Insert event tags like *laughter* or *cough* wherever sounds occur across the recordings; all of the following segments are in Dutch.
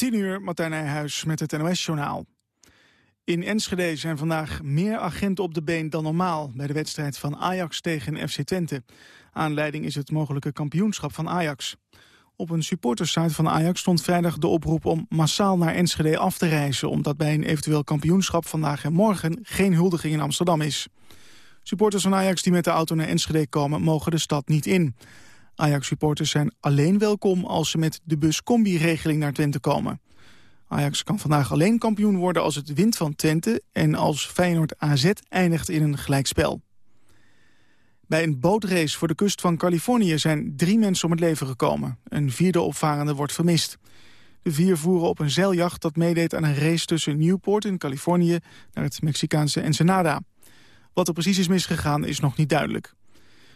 10 uur, Martijn Nijhuis met het NOS-journaal. In Enschede zijn vandaag meer agenten op de been dan normaal... bij de wedstrijd van Ajax tegen FC Twente. Aanleiding is het mogelijke kampioenschap van Ajax. Op een supportersite van Ajax stond vrijdag de oproep om massaal naar Enschede af te reizen... omdat bij een eventueel kampioenschap vandaag en morgen geen huldiging in Amsterdam is. Supporters van Ajax die met de auto naar Enschede komen mogen de stad niet in. Ajax-supporters zijn alleen welkom als ze met de bus-combi-regeling naar Twente komen. Ajax kan vandaag alleen kampioen worden als het wint van Twente... en als Feyenoord AZ eindigt in een gelijkspel. Bij een bootrace voor de kust van Californië zijn drie mensen om het leven gekomen. Een vierde opvarende wordt vermist. De vier voeren op een zeiljacht dat meedeed aan een race tussen Newport in Californië... naar het Mexicaanse Ensenada. Wat er precies is misgegaan is nog niet duidelijk.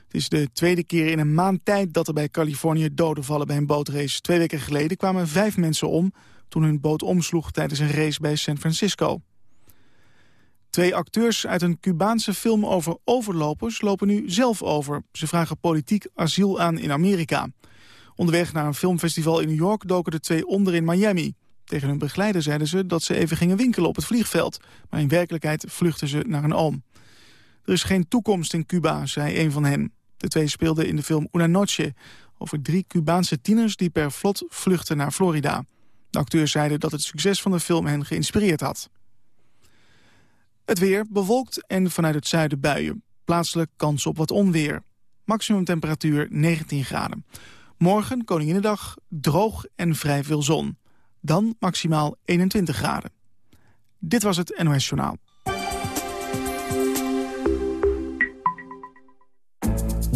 Het is de tweede keer in een maand tijd dat er bij Californië doden vallen bij een bootrace. Twee weken geleden kwamen vijf mensen om toen hun boot omsloeg tijdens een race bij San Francisco. Twee acteurs uit een Cubaanse film over overlopers lopen nu zelf over. Ze vragen politiek asiel aan in Amerika. Onderweg naar een filmfestival in New York doken de twee onder in Miami. Tegen hun begeleider zeiden ze dat ze even gingen winkelen op het vliegveld. Maar in werkelijkheid vluchten ze naar een oom. Er is geen toekomst in Cuba, zei een van hen. De twee speelden in de film Una Noche... over drie Cubaanse tieners die per vlot vluchten naar Florida. De acteurs zeiden dat het succes van de film hen geïnspireerd had. Het weer bewolkt en vanuit het zuiden buien. Plaatselijk kans op wat onweer. Maximum temperatuur 19 graden. Morgen, Koninginnedag, droog en vrij veel zon. Dan maximaal 21 graden. Dit was het NOS Journaal.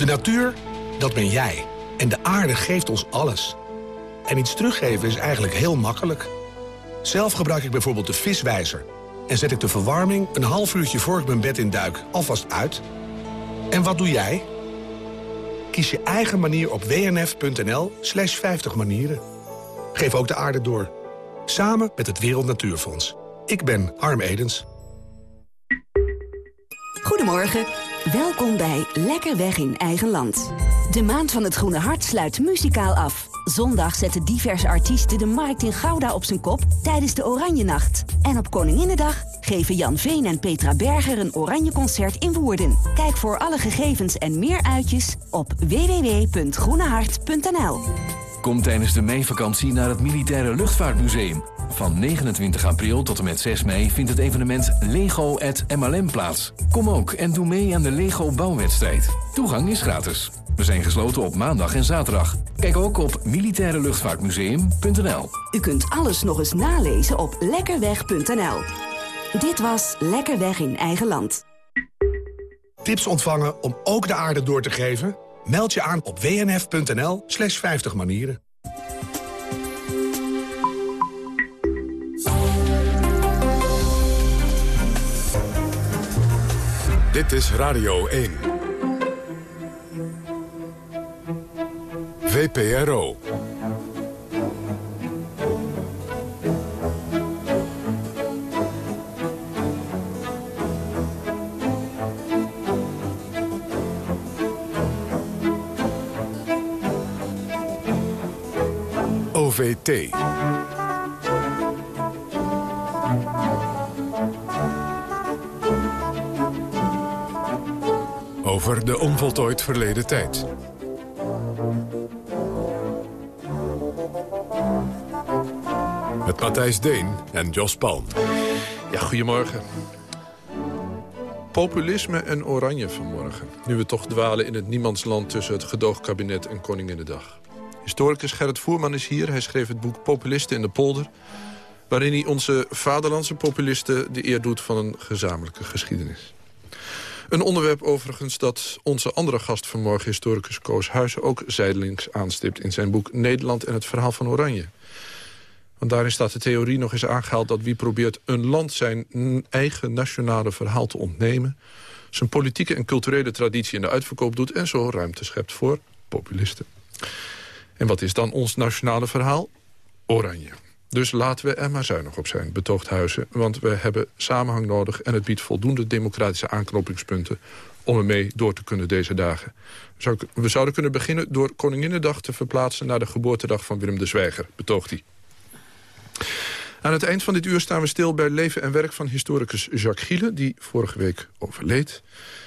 De natuur, dat ben jij. En de aarde geeft ons alles. En iets teruggeven is eigenlijk heel makkelijk. Zelf gebruik ik bijvoorbeeld de viswijzer. En zet ik de verwarming een half uurtje voor ik mijn bed in duik alvast uit. En wat doe jij? Kies je eigen manier op wnf.nl slash 50 manieren. Geef ook de aarde door. Samen met het Wereld Natuurfonds. Ik ben Harm Edens. Goedemorgen. Welkom bij Lekker Weg in Eigen Land. De Maand van het Groene Hart sluit muzikaal af. Zondag zetten diverse artiesten de markt in Gouda op zijn kop tijdens de Oranje Nacht. En op Koninginnedag geven Jan Veen en Petra Berger een Oranje Concert in Woerden. Kijk voor alle gegevens en meer uitjes op www.groenehart.nl. Kom tijdens de meivakantie naar het Militaire Luchtvaartmuseum. Van 29 april tot en met 6 mei vindt het evenement Lego at MLM plaats. Kom ook en doe mee aan de Lego bouwwedstrijd. Toegang is gratis. We zijn gesloten op maandag en zaterdag. Kijk ook op militaireluchtvaartmuseum.nl. U kunt alles nog eens nalezen op lekkerweg.nl. Dit was Lekker Weg in Eigen Land. Tips ontvangen om ook de aarde door te geven? Meld je aan op wnf.nl slash 50 manieren. Dit is Radio 1. VPRO. Over de onvoltooid verleden tijd. Met Matthijs Deen en Jos Palm. Ja, goedemorgen. Populisme en oranje vanmorgen. Nu we toch dwalen in het niemandsland tussen het gedoogkabinet en Koninginnedag. Historicus Gerrit Voerman is hier. Hij schreef het boek Populisten in de polder... waarin hij onze vaderlandse populisten de eer doet van een gezamenlijke geschiedenis. Een onderwerp overigens dat onze andere gast vanmorgen... historicus Koos Huizen ook zijdelings aanstipt in zijn boek Nederland en het verhaal van Oranje. Want daarin staat de theorie nog eens aangehaald... dat wie probeert een land zijn eigen nationale verhaal te ontnemen... zijn politieke en culturele traditie in de uitverkoop doet... en zo ruimte schept voor populisten. En wat is dan ons nationale verhaal? Oranje. Dus laten we er maar zuinig op zijn, betoogt Huizen. Want we hebben samenhang nodig en het biedt voldoende democratische aanknopingspunten om ermee door te kunnen deze dagen. We zouden kunnen beginnen door Koninginnedag te verplaatsen... naar de geboortedag van Willem de Zwijger, betoogt hij. Aan het eind van dit uur staan we stil bij leven en werk van historicus Jacques Giele... die vorige week overleed.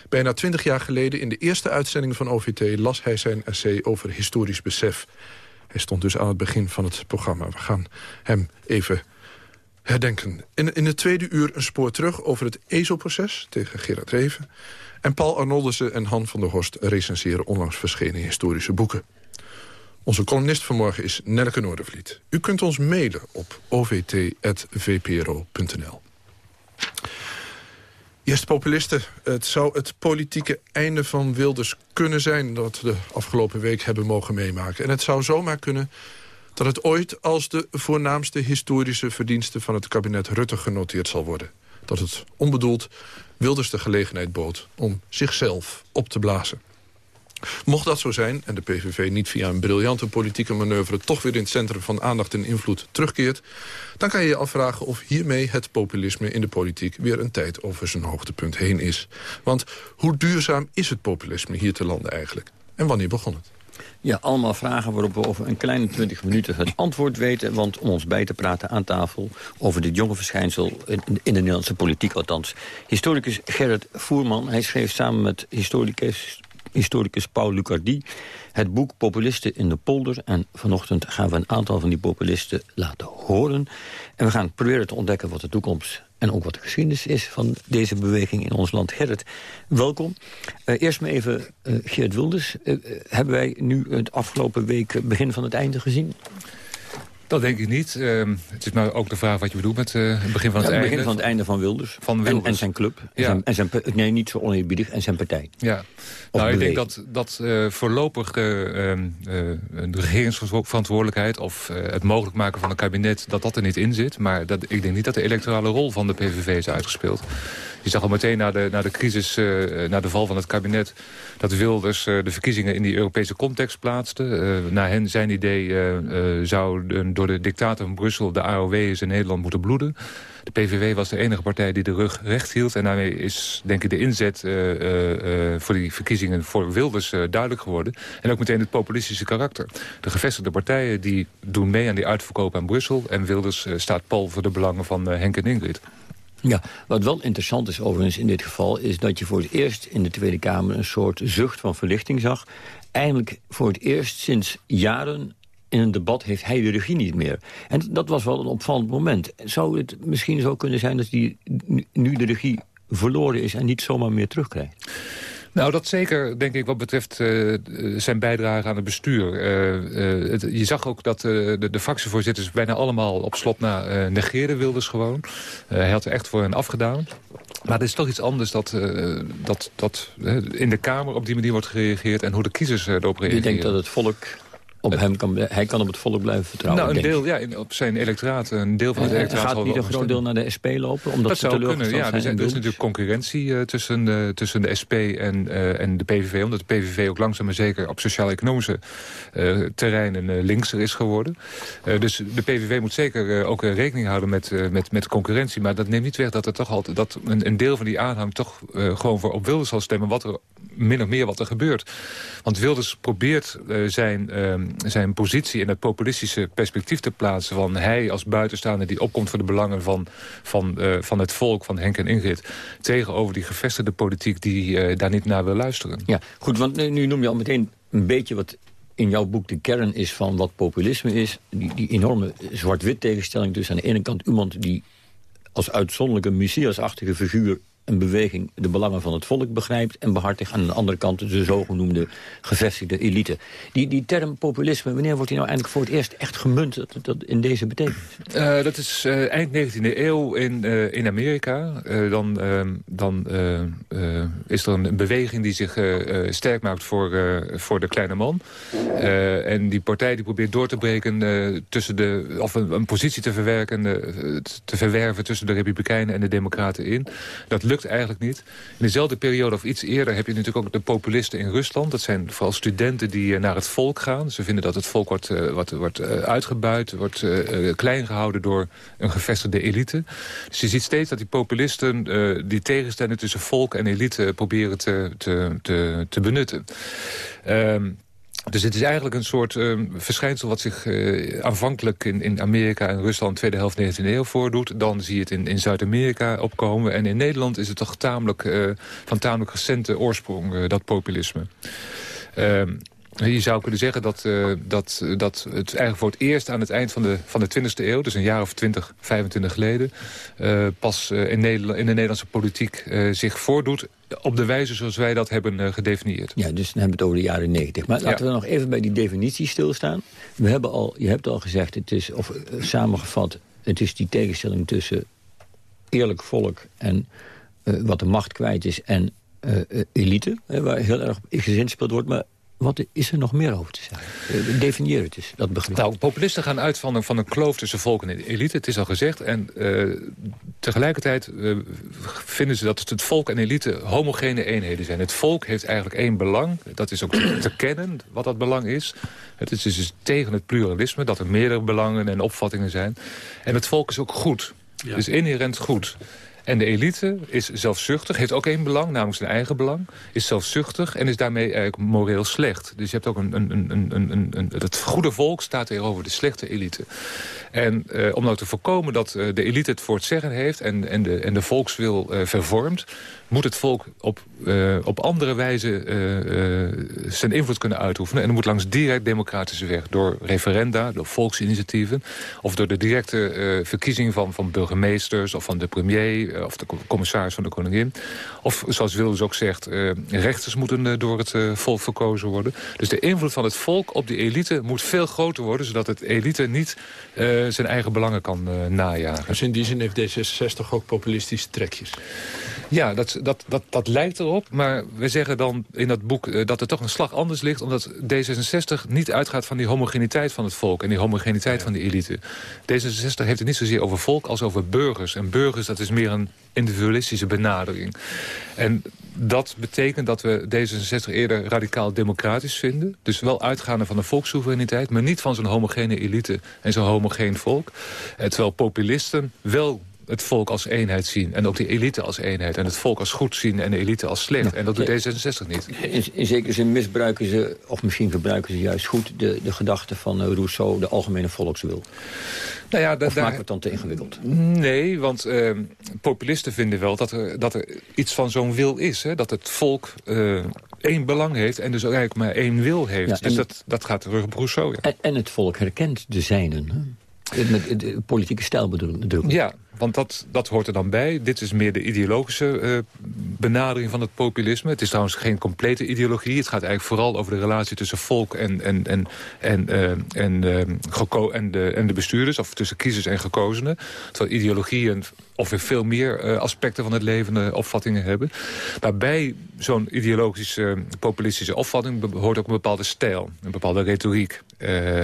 Bijna twintig jaar geleden in de eerste uitzending van OVT... las hij zijn essay over historisch besef. Hij stond dus aan het begin van het programma. We gaan hem even herdenken. In, in het tweede uur een spoor terug over het ezelproces tegen Gerard Reven. En Paul Arnoldussen en Han van der Horst recenseren onlangs verschenen historische boeken. Onze columnist vanmorgen is Nelke Noordervliet. U kunt ons mailen op ovt.vpro.nl. Eerst populisten. Het zou het politieke einde van Wilders kunnen zijn... dat we de afgelopen week hebben mogen meemaken. En het zou zomaar kunnen dat het ooit als de voornaamste historische verdienste... van het kabinet Rutte genoteerd zal worden. Dat het onbedoeld Wilders de gelegenheid bood om zichzelf op te blazen. Mocht dat zo zijn en de PVV niet via een briljante politieke manoeuvre... toch weer in het centrum van aandacht en invloed terugkeert... dan kan je je afvragen of hiermee het populisme in de politiek... weer een tijd over zijn hoogtepunt heen is. Want hoe duurzaam is het populisme hier te landen eigenlijk? En wanneer begon het? Ja, allemaal vragen waarop we over een kleine 20 minuten het antwoord weten. Want om ons bij te praten aan tafel over dit jonge verschijnsel... in, in de Nederlandse politiek althans. Historicus Gerrit Voerman. Hij schreef samen met historicus historicus Paul Lucardi... het boek Populisten in de polder. En vanochtend gaan we een aantal van die populisten laten horen. En we gaan proberen te ontdekken wat de toekomst en ook wat de geschiedenis is van deze beweging in ons land. Gerrit, welkom. Uh, eerst maar even, uh, Geert Wilders. Uh, hebben wij nu het afgelopen week begin van het einde gezien? Dat denk ik niet. Uh, het is maar ook de vraag wat je bedoelt met uh, het begin van het, ja, het begin van het einde van Wilders. Van Wilders. En, en zijn club. Ja. En zijn, en zijn, nee, niet zo oneerbiedig. En zijn partij. Ja. Of nou, ik denk dat, dat uh, voorlopig de, de regeringsverantwoordelijkheid... of het mogelijk maken van een kabinet, dat dat er niet in zit. Maar dat, ik denk niet dat de electorale rol van de PVV is uitgespeeld. Je zag al meteen na de, na de crisis, na de val van het kabinet... dat Wilders de verkiezingen in die Europese context plaatste. Naar hen zijn idee zou door de dictator van Brussel... de AOW's in Nederland moeten bloeden. De PVV was de enige partij die de rug recht hield. En daarmee is denk ik de inzet voor die verkiezingen voor Wilders duidelijk geworden. En ook meteen het populistische karakter. De gevestigde partijen die doen mee aan die uitverkoop aan Brussel. En Wilders staat pal voor de belangen van Henk en Ingrid. Ja, wat wel interessant is overigens in dit geval... is dat je voor het eerst in de Tweede Kamer een soort zucht van verlichting zag. Eindelijk voor het eerst sinds jaren in een debat heeft hij de regie niet meer. En dat was wel een opvallend moment. Zou het misschien zo kunnen zijn dat hij nu de regie verloren is... en niet zomaar meer terugkrijgt? Nou, dat zeker, denk ik, wat betreft uh, zijn bijdrage aan het bestuur. Uh, uh, het, je zag ook dat de, de, fractievoorzitters bijna allemaal op slot na negeerden Wilders gewoon. hij had er echt voor hen afgedaan. Maar het is toch iets anders dat, dat, dat in de Kamer op die manier wordt gereageerd... en hoe de kiezers erop reageren. Je denkt dat het volk op hem kan, hij kan op het volk blijven vertrouwen. Nou, een deel, ja, op zijn electoraat, een deel van het electoraat... Gaat niet een groot deel naar de SP lopen? Omdat dat zou kunnen, ja. Er, zijn, er is natuurlijk concurrentie uh, tussen, de, tussen de SP en, uh, en de PVV. Omdat de PVV ook langzaam maar zeker op sociaal-economische uh, terreinen linkser is geworden. dus de PVV moet zeker ook rekening houden met, met, met concurrentie. Maar dat neemt niet weg dat er toch altijd dat een, een deel van die aanhang toch gewoon voor op Wilders zal stemmen. Wat er min of meer wat er gebeurt. Want Wilders probeert zijn ehm, zijn positie in het populistische perspectief te plaatsen... van hij als buitenstaander die opkomt voor de belangen van, van, uh, van het volk, van Henk en Ingrid... tegenover die gevestigde politiek die uh, daar niet naar wil luisteren. Ja, goed, want nu, noem je al meteen een beetje wat in jouw boek de kern is van wat populisme is. Die, die enorme zwart-wit tegenstelling dus aan de ene kant iemand die als uitzonderlijke messiasachtige figuur een beweging de belangen van het volk begrijpt en behartigt. Aan de andere kant de zogenoemde gevestigde elite. Die, die term populisme, wanneer wordt die nou eindelijk voor het eerst echt gemunt dat, in deze betekenis? Uh, dat is uh, eind 19e eeuw in, uh, in Amerika. dan ehm, dan is er een beweging die zich sterk maakt voor, voor de kleine man. en die partij die probeert door te breken tussen de, of een, een positie te verwerken, te verwerven tussen de Republikeinen en de Democraten in. Dat lukt eigenlijk niet. In dezelfde periode of iets eerder heb je natuurlijk ook de populisten in Rusland. Dat zijn vooral studenten die naar het volk gaan. Ze vinden dat het volk wordt, wordt, wordt uitgebuit, wordt klein gehouden door een gevestigde elite. Dus je ziet steeds dat die populisten die tegenstelling tussen volk en elite proberen te, te, te, te benutten. Um, dus het is eigenlijk een soort uh, verschijnsel wat zich uh, aanvankelijk in, in Amerika en Rusland tweede helft 19e eeuw voordoet. Dan zie je het in, in Zuid-Amerika opkomen. En in Nederland is het toch tamelijk, uh, van tamelijk recente oorsprong, dat populisme. Ehm, je zou kunnen zeggen dat, uh, dat, dat het eigenlijk voor het eerst aan het eind van de, van de 20e eeuw... dus een jaar of 20, 25 geleden... Uh, pas uh, in, Nederland, in de Nederlandse politiek zich voordoet... op de wijze zoals wij dat hebben gedefinieerd. Ja, dus dan hebben we het over de jaren 90. Maar laten we nog even bij die definitie stilstaan. We hebben al, je hebt al gezegd, het is, of samengevat... het is die tegenstelling tussen eerlijk volk en wat de macht kwijt is... en elite, waar heel erg gezinspeeld wordt... maar wat is er nog meer over te zeggen? Uh, definieer het eens, dat begrip. Nou, populisten gaan uit van een, van een kloof tussen volk en elite. Het is al gezegd. En uh, tegelijkertijd uh, vinden ze dat het volk en elite homogene eenheden zijn. Het volk heeft eigenlijk één belang. Dat is ook te, kennen wat dat belang is. Het is dus tegen het pluralisme, dat er meerdere belangen en opvattingen zijn. En het volk is ook goed. Ja. Het is inherent goed. En de elite is zelfzuchtig, heeft ook één belang, namelijk zijn eigen belang. Is zelfzuchtig en is daarmee eigenlijk moreel slecht. Dus je hebt ook een, een, een, een, een, het goede volk staat tegenover de slechte elite. En eh, om nou te voorkomen dat uh, de elite het voor het zeggen heeft... en, en, de, en de volkswil uh, vervormt moet het volk op, uh, op andere wijze uh, uh, zijn invloed kunnen uitoefenen. En dat moet langs direct democratische weg. Door referenda, door volksinitiatieven. Of door de directe verkiezing van, van burgemeesters of van de premier... of de commissaris van de koningin. Of zoals Wilders ook zegt, rechters moeten door het volk verkozen worden. Dus de invloed van het volk op de elite moet veel groter worden... zodat het elite niet zijn eigen belangen kan najagen. Dus in die zin heeft D66 ook populistische trekjes? Ja, dat, dat, dat, dat lijkt erop. Maar we zeggen dan in dat boek uh, dat er toch een slag anders ligt... omdat D66 niet uitgaat van die homogeniteit van het volk... en die homogeniteit ja. van de elite. D66 heeft het niet zozeer over volk als over burgers. En burgers, dat is meer een individualistische benadering. En dat betekent dat we D66 eerder radicaal democratisch vinden. Dus wel uitgaande van de volkssoevereiniteit... maar niet van zo'n homogene elite en zo'n homogeen volk. Eh, terwijl populisten wel het volk als eenheid zien. En ook de elite als eenheid. En het volk als goed zien en de elite als slecht. En dat doet D66 niet. In, in zekere zin misbruiken ze, of misschien gebruiken ze juist goed... de, de gedachte van eh, Rousseau, de algemene volkswil. Nou ja, of maken we het dan te ingewikkeld? Nee, want uh, populisten vinden wel dat er, dat er iets van zo'n wil is. Hè? Dat het volk uh, één belang heeft en dus eigenlijk maar één wil heeft. Ja, dus dat, dat gaat terug op Rousseau. Ja. En, en, het volk herkent de zijnen. Met de politieke stijl bedoel ik. Ja, want dat, dat hoort er dan bij. Dit is meer de ideologische uh, benadering van het populisme. Het is trouwens geen complete ideologie. Het gaat eigenlijk vooral over de relatie tussen volk en, en, en, en, uh, en, uh, en, de, en de bestuurders. Of tussen kiezers en gekozenen. Terwijl ideologieën of weer veel meer aspecten van het leven opvattingen hebben. Maar bij zo'n ideologische populistische opvatting hoort ook een bepaalde stijl. Een bepaalde retoriek.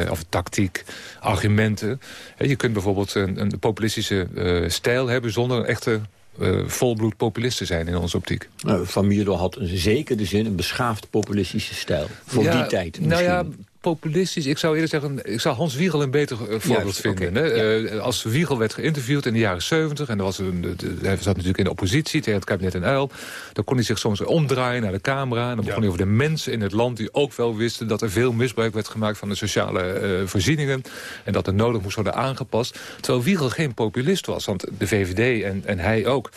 of tactiek, argumenten. je kunt bijvoorbeeld een, een populistische stijl hebben zonder een echte uh, volbloed populist te zijn in onze optiek. Uh, Van Mierlo had een zekere zin een beschaafd populistische stijl. Voor ja, die tijd Nou ja, populistisch. Ik zou eerder zeggen, ik zou Hans Wiegel een beter uh, voorbeeld vinden. Okay, hè? Ja. Uh, als Wiegel werd geïnterviewd in de jaren 70... en was een, hij zat natuurlijk in de oppositie tegen het kabinet en Uil... dan kon hij zich soms omdraaien naar de camera... en dan begon ja. hij over de mensen in het land die ook wel wisten... dat er veel misbruik werd gemaakt van de sociale uh, voorzieningen... en dat er nodig moest worden aangepast. Terwijl Wiegel geen populist was, want de VVD en, en hij ook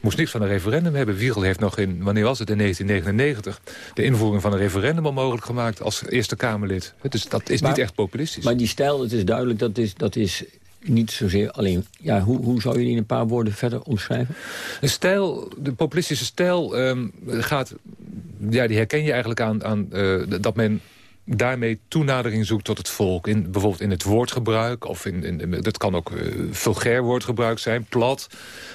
moest niks van een referendum hebben. Wiegel heeft nog in, wanneer was het, in 1999... de invoering van een referendum onmogelijk gemaakt als Eerste Kamerlid. Dus dat is maar, niet echt populistisch. Maar die stijl, het is duidelijk, dat is, dat is niet zozeer alleen... Ja, hoe, hoe zou je die in een paar woorden verder omschrijven? De stijl, de populistische stijl um, gaat... Ja, die herken je eigenlijk aan, aan uh, dat men daarmee toenadering zoekt tot het volk. In, bijvoorbeeld in het woordgebruik. Of in, in, dat kan ook uh, vulgair woordgebruik zijn, plat.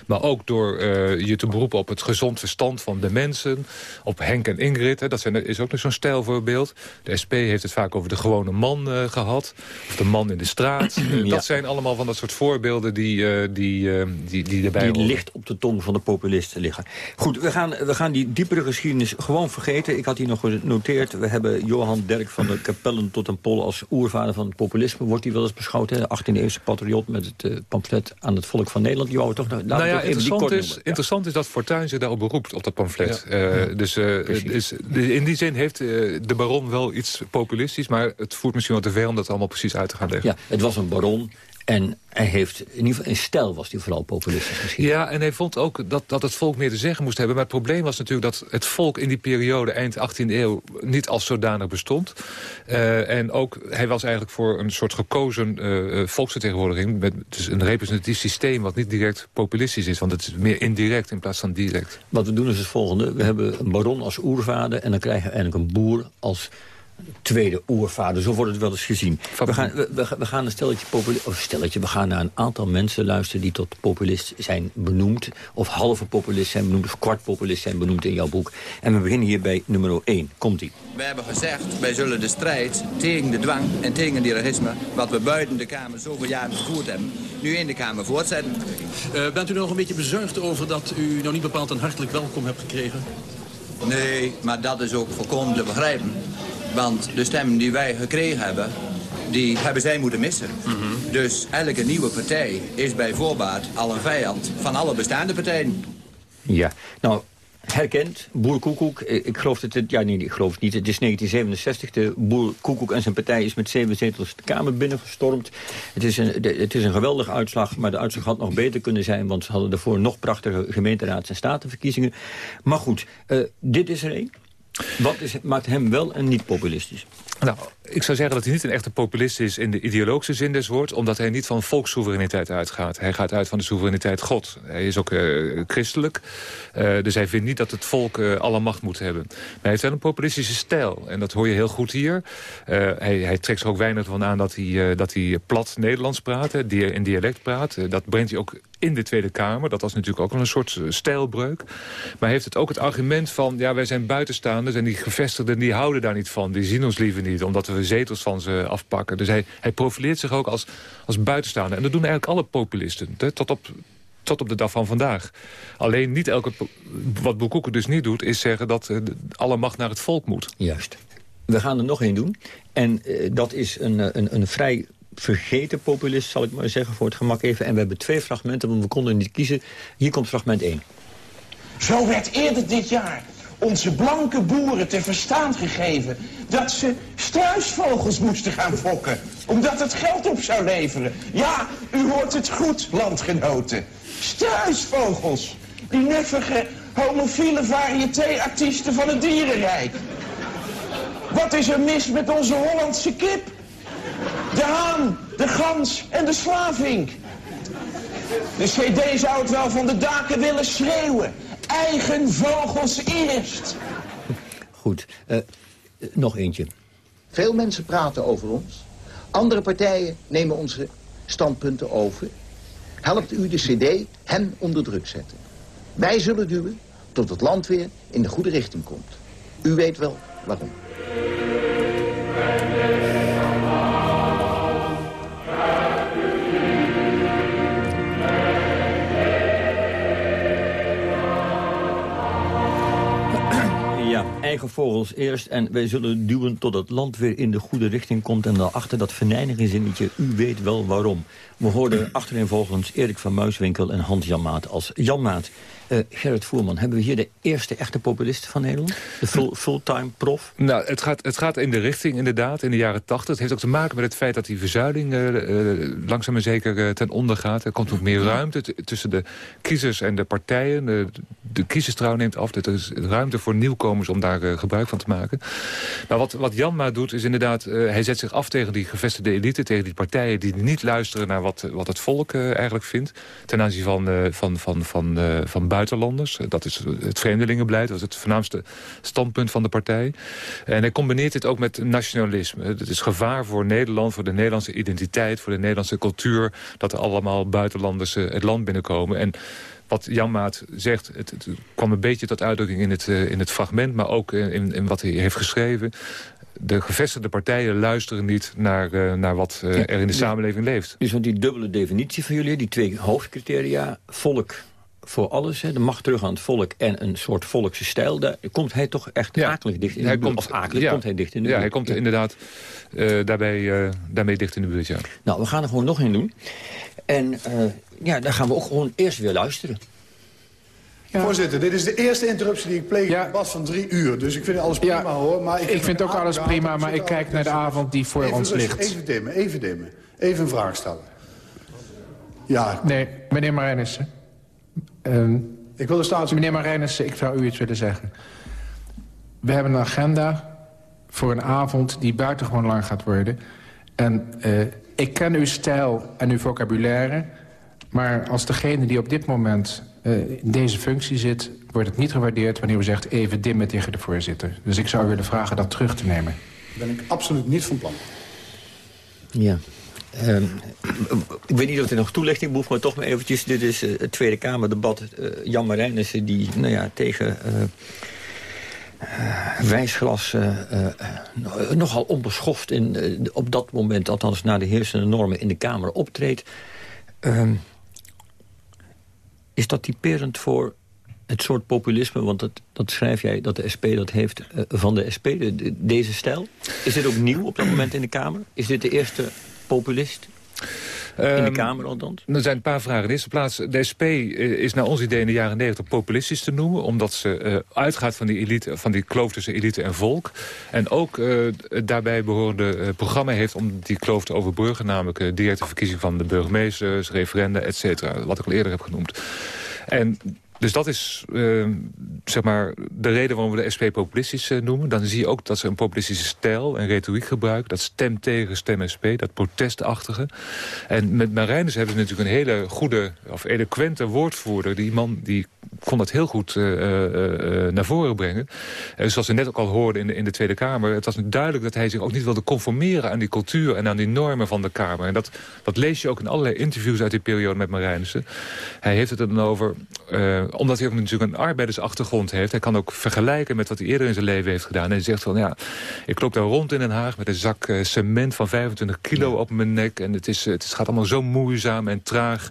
Maar ook door uh, je te beroepen op het gezond verstand van de mensen. Op Henk en Ingrid, hè, dat zijn, is ook nog zo'n stijlvoorbeeld. De SP heeft het vaak over de gewone man uh, gehad. Of de man in de straat. *clears throat* ja. Dat zijn allemaal van dat soort voorbeelden die, die, die, die erbij Die licht op de tong van de populisten liggen. Goed, we gaan, we gaan die diepere geschiedenis gewoon vergeten. Ik had hier nog genoteerd. We hebben Johan Derk van de Kapellen tot een Pol als oervader van het populisme. Wordt hij wel eens beschouwd, hè? 18e eeuwse patriot met het uh, pamflet aan het volk van Nederland. Je toch nog, nou ja, interessant, is, interessant is dat Fortuyn zich daarop beroept, op dat pamflet. Ja. Uh, dus, uh, dus, in die zin heeft de baron wel iets populistisch... maar het voert misschien wat te ver om dat allemaal precies uit te gaan leggen. Ja, het was een baron en hij heeft, in ieder geval in stijl was hij vooral populistisch misschien. Ja, en hij vond ook dat, dat het volk meer te zeggen moest hebben. Maar het probleem was natuurlijk dat het volk in die periode, eind 18e eeuw, niet als zodanig bestond. Uh, en ook, hij was eigenlijk voor een soort gekozen uh, volksvertegenwoordiging. Met dus een representatief systeem wat niet direct populistisch is. Want het is meer indirect in plaats van direct. Wat we doen is het volgende. We hebben een baron als oervader en dan krijgen we eigenlijk een boer als tweede oervader. Zo wordt het wel eens gezien. We gaan, we, we gaan een stelletje, of stelletje, we gaan naar een aantal mensen luisteren... die tot populist zijn benoemd. Of halve populist zijn benoemd. Of kwart populist zijn benoemd in jouw boek. En we beginnen hier bij nummer 1. Komt-ie. We hebben gezegd, wij zullen de strijd tegen de dwang en tegen het dirigisme... wat we buiten de Kamer zoveel jaren gevoerd hebben... nu in de Kamer voortzetten. Uh, bent u nog een beetje bezorgd over dat u nog niet bepaald een hartelijk welkom hebt gekregen? Nee, maar dat is ook volkomen te begrijpen. Want de stemmen die wij gekregen hebben, die hebben zij moeten missen. Mm -hmm. Dus elke nieuwe partij is bij voorbaat al een vijand van alle bestaande partijen. Ja, nou, herkend, Boer Koekoek. Ik geloof dat het, ja nee, ik geloof het niet. Het is 1967. De Boer Koekoek en zijn partij is met zeven zetels de Kamer binnengestormd. Het is, een, de, het is een geweldige uitslag, maar de uitslag had nog beter kunnen zijn... want ze hadden daarvoor nog prachtige gemeenteraads- en statenverkiezingen. Maar goed, uh, dit is er één. Wat maakt hem wel een niet-populistisch? Nou, ik zou zeggen dat hij niet een echte populist is in de ideologische zin des woords... omdat hij niet van volkssoevereiniteit uitgaat. Hij gaat uit van de soevereiniteit God. Hij is ook uh, christelijk, uh, dus hij vindt niet dat het volk uh, alle macht moet hebben. Maar hij heeft wel een populistische stijl, en dat hoor je heel goed hier. hij, hij trekt zich ook weinig van aan dat hij, dat hij plat Nederlands praat, die in dialect praat. dat brengt hij ook in de Tweede Kamer. Dat was natuurlijk ook wel een soort stijlbreuk. Maar heeft het ook het argument van... ja, wij zijn buitenstaanders en die gevestigden die houden daar niet van. Die zien ons liever niet, omdat we zetels van ze afpakken. Dus hij, hij profileert zich ook als, als buitenstaander. En dat doen eigenlijk alle populisten, hè, tot op tot op de dag van vandaag. Alleen niet elke... Wat Boekoeken dus niet doet, is zeggen dat uh, alle macht naar het volk moet. Juist. We gaan er nog één doen. En uh, dat is een, een, een vrij vergeten populist, zal ik maar zeggen, voor het gemak even. En we hebben twee fragmenten, want we konden niet kiezen. Hier komt fragment 1. Zo werd eerder dit jaar onze blanke boeren te verstaan gegeven... dat ze struisvogels moesten gaan fokken, omdat het geld op zou leveren. Ja, u hoort het goed, landgenoten. Struisvogels, die nuffige, homofiele variété-artiesten van het dierenrijk. Wat is er mis met onze Hollandse kip? De haan, de gans en de slavink. De cd zou het wel van de daken willen schreeuwen. Eigen vogels eerst. Goed, uh, nog eentje. Veel mensen praten over ons. Andere partijen nemen onze standpunten over. Helpt u de cd hen onder druk zetten. Wij zullen duwen tot het land weer in de goede richting komt. U weet wel waarom. Eigen vogels eerst en wij zullen duwen tot het land weer in de goede richting komt. En daarachter dat venijnige zinnetje, u weet wel waarom. We hoorden achterin volgens Erik van Muiswinkel en Hans Janmaat als Janmaat. Uh, Gerrit Voerman, hebben we hier de eerste echte populist van Nederland? De full, fulltime prof? Nou, het gaat, het gaat in de richting inderdaad, in de jaren tachtig. Het heeft ook te maken met het feit dat die verzuiling uh, uh, langzaam en zeker ten onder gaat. Er komt ook meer ruimte tussen de kiezers en de partijen. De, de kiezerstrouw neemt af. Er is ruimte voor nieuwkomers om daar gebruik van te maken. Maar wat, wat Janma doet is inderdaad, hij zet zich af tegen die gevestigde elite, tegen die partijen die niet luisteren naar wat wat, het volk eigenlijk vindt... ten aanzien van, van, van, van, van buitenlanders. dat is het vreemdelingenbeleid, dat is het voornaamste standpunt van de partij. En hij combineert dit ook met nationalisme. Het is gevaar voor Nederland, voor de Nederlandse identiteit... voor de Nederlandse cultuur, dat er allemaal buitenlanders het land binnenkomen. En wat Jan Maat zegt, het, het, kwam een beetje tot uitdrukking in het, in het fragment... maar ook in, in wat hij heeft geschreven de gevestigde partijen luisteren niet naar, uh, naar wat uh, er in de samenleving leeft. Dus want die dubbele definitie van jullie, die twee hoofdcriteria... volk voor alles, hè, de macht terug aan het volk en een soort volkse stijl... daar komt hij toch echt ja. akelig dicht in de buurt. Of akelig ja. komt hij dicht in de buurt. Ja, hij komt inderdaad uh, daarbij, daarmee dicht in de buurt, ja. Nou, we gaan er gewoon nog in doen. En ja, dan gaan we ook gewoon eerst weer luisteren. Ja. Voorzitter, dit is de eerste interruptie die ik pleeg in een debat van drie uur. Dus ik vind alles prima hoor. Maar ik, ik vind ook alles prima, maar ik kijk naar de avond die voor even ons ligt. Even dimmen, even dimmen. Even een vraag stellen. Ja. Nee, meneer Marijnissen. Uh, ik wil de staats... Meneer Marijnissen, ik zou u iets willen zeggen. We hebben een agenda voor een avond die buitengewoon lang gaat worden. En uh, ik ken uw stijl en uw vocabulaire... maar als degene die op dit moment uh, in deze functie zit... wordt het niet gewaardeerd wanneer u zegt even dimmen tegen de voorzitter. Dus ik zou u willen vragen dat terug te nemen. ben ik absoluut niet van plan. Ja. Um, ik weet niet of er nog toelichting behoeft, maar toch maar eventjes. Dit is uh, het Tweede Kamerdebat. Uh, Jan Marijnissen die nou ja, tegen wijsglas nogal onbeschoft in, op dat moment... althans naar de heersende normen in de Kamer optreedt. Um, is dat typerend voor het soort populisme, want dat, schrijf jij dat de SP dat heeft van de SP, de, deze stijl. Is dit ook nieuw op dat moment in de Kamer? Is dit de eerste populist in de Ehm, Kamer althans? Er zijn een paar vragen. In de eerste plaats, de SP eh, is naar ons idee in de jaren 90 populistisch te noemen. Omdat ze uh, uitgaat van die, elite, van die kloof tussen elite en volk. En ook uh, het daarbij behorende uh, programma heeft om die kloof te overbruggen. Namelijk directe verkiezing van de burgemeesters, referenda, et cetera. Wat ik al eerder heb genoemd. En dus dat is uh, zeg maar de reden waarom we de SP populistisch uh, noemen. Dan zie je ook dat ze een populistische stijl en retoriek gebruiken. Dat stem tegen stem SP, dat protestachtige. En met Marijnus hebben ze natuurlijk een hele goede of eloquente woordvoerder. Die man die kon dat heel goed uh, naar voren brengen. En zoals we net ook al hoorden in de, in de Tweede Kamer... het was duidelijk dat hij zich ook niet wilde conformeren... aan die cultuur en aan die normen van de Kamer. En dat, dat lees je ook in allerlei interviews uit die periode met Marijnissen. Hij heeft het er dan over... Omdat hij ook natuurlijk een arbeidersachtergrond heeft. Hij kan ook vergelijken met wat hij eerder in zijn leven heeft gedaan. En hij zegt van, ja, ik loop daar rond in Den Haag... met een zak cement van 25 kilo op mijn nek. En het, is, het gaat allemaal zo moeizaam en traag.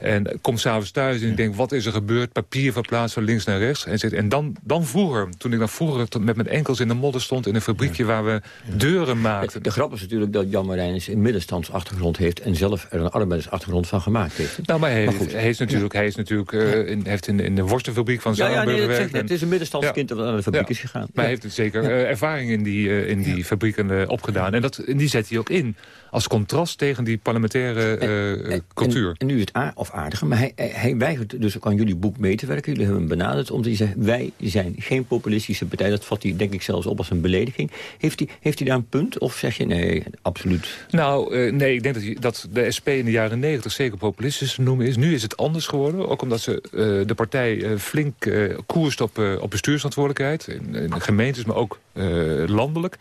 En kom s'avonds thuis en ik denk, wat is er gebeurd? Papier verplaatst van links naar rechts. En, zit, en dan, dan vroeger, toen ik dan vroeger met mijn enkels in de modder stond... in een fabriekje waar we deuren maakten. De, de grap is natuurlijk dat Jan Marijnis een middenstandsachtergrond heeft... en zelf er een arbeidersachtergrond van gemaakt heeft. Nou, maar hij, maar hij, hij is natuurlijk, hij is natuurlijk uh, in, heeft in, in de worstenfabriek van Zuiderburg ja, ja, nee, gewerkt. Het is een middenstandskind dat naar de fabriek is gegaan. Maar hij heeft zeker uh, ervaring in die, uh, in die fabrieken opgedaan. En, dat, en die zet hij ook in als contrast tegen die parlementaire en, cultuur. En, en, nu is het of aardige, maar hij, hij weigert dus ook aan jullie boek mee te werken. Jullie hebben hem benaderd om te zeggen, wij zijn geen populistische partij. Dat vat hij denk ik zelfs op als een belediging. Heeft hij, heeft hij daar een punt of zeg je nee, absoluut? Nou, uh, nee, ik denk dat, dat de SP in de jaren negentig zeker populistisch te noemen is. Nu is het anders geworden, ook omdat ze uh, de partij flink koerst op, op bestuursverantwoordelijkheid. In, in de gemeentes, maar ook landelijk.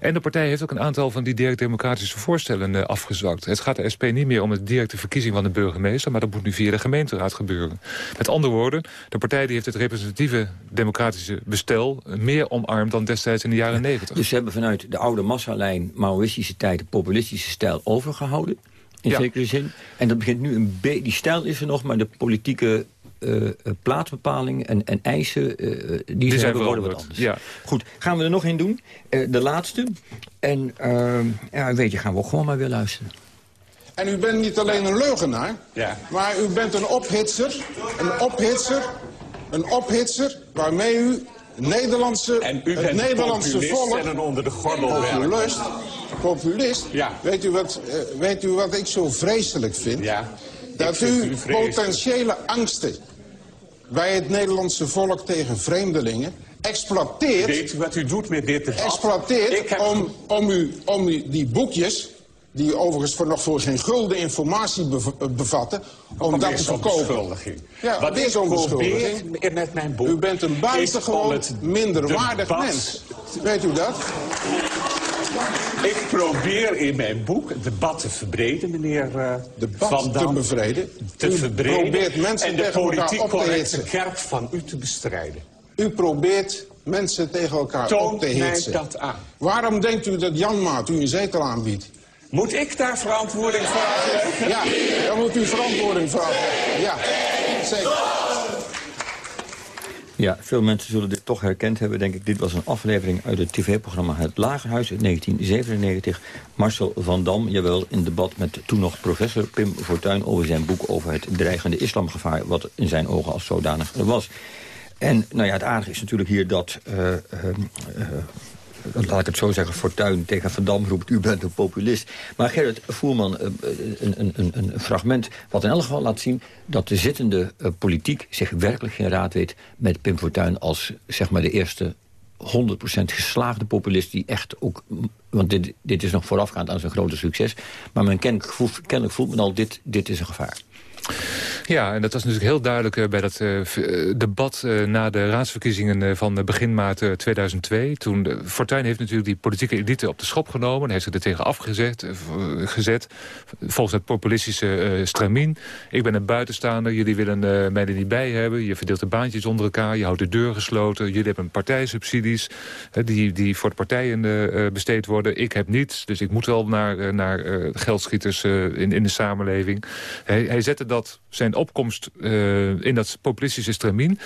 En de partij heeft ook een aantal van die direct democratische voorstellen afgezwakt. Het gaat de SP niet meer om de directe verkiezing van de burgemeester... maar dat moet nu via de gemeenteraad gebeuren. Met andere woorden, de partij die heeft het representatieve democratische bestel... meer omarmd dan destijds in de jaren negentig. Dus ze hebben vanuit de oude massalijn, Maoïstische tijd... de populistische stijl overgehouden, in ja. zekere zin. En dat begint nu een beetje... Die stijl is er nog, maar de politieke uh, plaatsbepaling en, en eisen, uh, die, die zijn, zijn worden wat anders. Ja. Goed, gaan we er nog in doen. Uh, de laatste. En ja, weet je, gaan we ook gewoon maar weer luisteren. En u bent niet alleen een leugenaar, ja. maar u bent een ophitser. Een ophitser, een ophitser waarmee u Nederlandse, en u het Nederlandse volk... en onder de gordel populist, populist. Ja. Weet, u wat, weet u wat ik zo vreselijk vind? Ja. Dat u potentiële angsten bij het Nederlandse volk tegen vreemdelingen exploiteert... Weet u wat u doet met dit debat? Exploiteert heb... om, om, u, om u die boekjes die overigens voor nog voor geen gulden informatie bevatten... om dat te verkopen. Ja, Wat is onbeschuldiging. met mijn boek... U bent een buitengewoon minderwaardig mens. Weet u dat? Ik probeer in mijn boek het debat te verbreden, meneer uh, debat Van Dam. te bevreden? Te u verbreden probeert mensen en de tegen elkaar politiek op te hitsen. kerk van u te bestrijden. U probeert mensen tegen elkaar Toon op te mij hitsen. dat aan. Waarom denkt u dat Jan Maat u een zetel aanbiedt? Moet ik daar verantwoording voor afleggen? Ja, dan moet u verantwoording voor afleggen. Ja, zeker. Ja, veel mensen zullen dit toch herkend hebben, denk ik. Dit was een aflevering uit het tv-programma Het Lagerhuis uit 1997. Marcel van Dam, jawel, in debat met toen nog professor Pim Fortuyn... over zijn boek over het dreigende islamgevaar... wat in zijn ogen als zodanig was. En nou ja, het aardige is natuurlijk hier dat... Uh, uh, uh, laat ik het zo zeggen, Fortuyn tegen Van Dam roept... u bent een populist. Maar Gerrit Voerman, een, een, een, een, fragment wat in elk geval laat zien... dat de zittende politiek zich werkelijk geen raad weet... met Pim Fortuyn als zeg maar, de eerste 100% geslaagde populist... die echt ook, want dit, dit is nog voorafgaand aan zijn grote succes... maar men voelt, kennelijk voelt men al, dit, dit is een gevaar. Ja, en dat was natuurlijk heel duidelijk uh, bij dat uh, debat uh, na de raadsverkiezingen van begin maart 2002. Toen Fortuyn heeft natuurlijk die politieke elite op de schop genomen. En heeft zich er tegen afgezet, gezet, volgens het populistische stramien. Ik ben een buitenstaander, jullie willen mij er niet bij hebben. Je verdeelt de baantjes onder elkaar, je houdt de deur gesloten. Jullie hebben partijsubsidies die, die voor de partijen besteed worden. Ik heb niets, dus ik moet wel naar, naar geldschieters in, in de samenleving. Hij, hij zette dat zijn opkomst uh, in dat populistische stramien.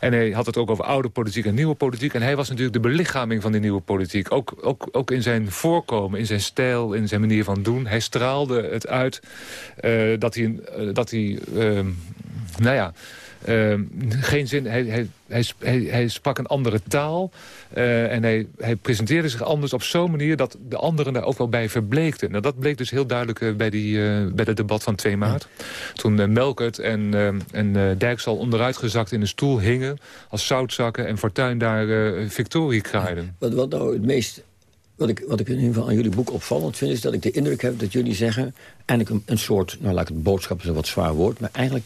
En hij had het ook over oude politiek en nieuwe politiek. En hij was natuurlijk de belichaming van die nieuwe politiek. Ook, ook, ook in zijn voorkomen, in zijn stijl, in zijn manier van doen. Hij straalde het uit uh, dat hij... Uh, dat hij nou ja... Uh, geen zin, hij, hij, hij, hij, sprak een andere taal uh, en hij, hij presenteerde zich anders op zo'n manier dat de anderen daar ook wel bij verbleekten. Nou, dat bleek dus heel duidelijk uh, bij, die, bij het debat van 2 maart. Ja. Toen Melkert en, en Dijkstal onderuit gezakt in een stoel hingen als zoutzakken en Fortuyn daar victorie kraaiden. Wat, wat nou het meest wat ik, wat ik in ieder geval aan jullie boek opvallend vind... is dat ik de indruk heb dat jullie zeggen... eigenlijk een, een soort, nou laat ik het boodschap is een wat zwaar woord... maar eigenlijk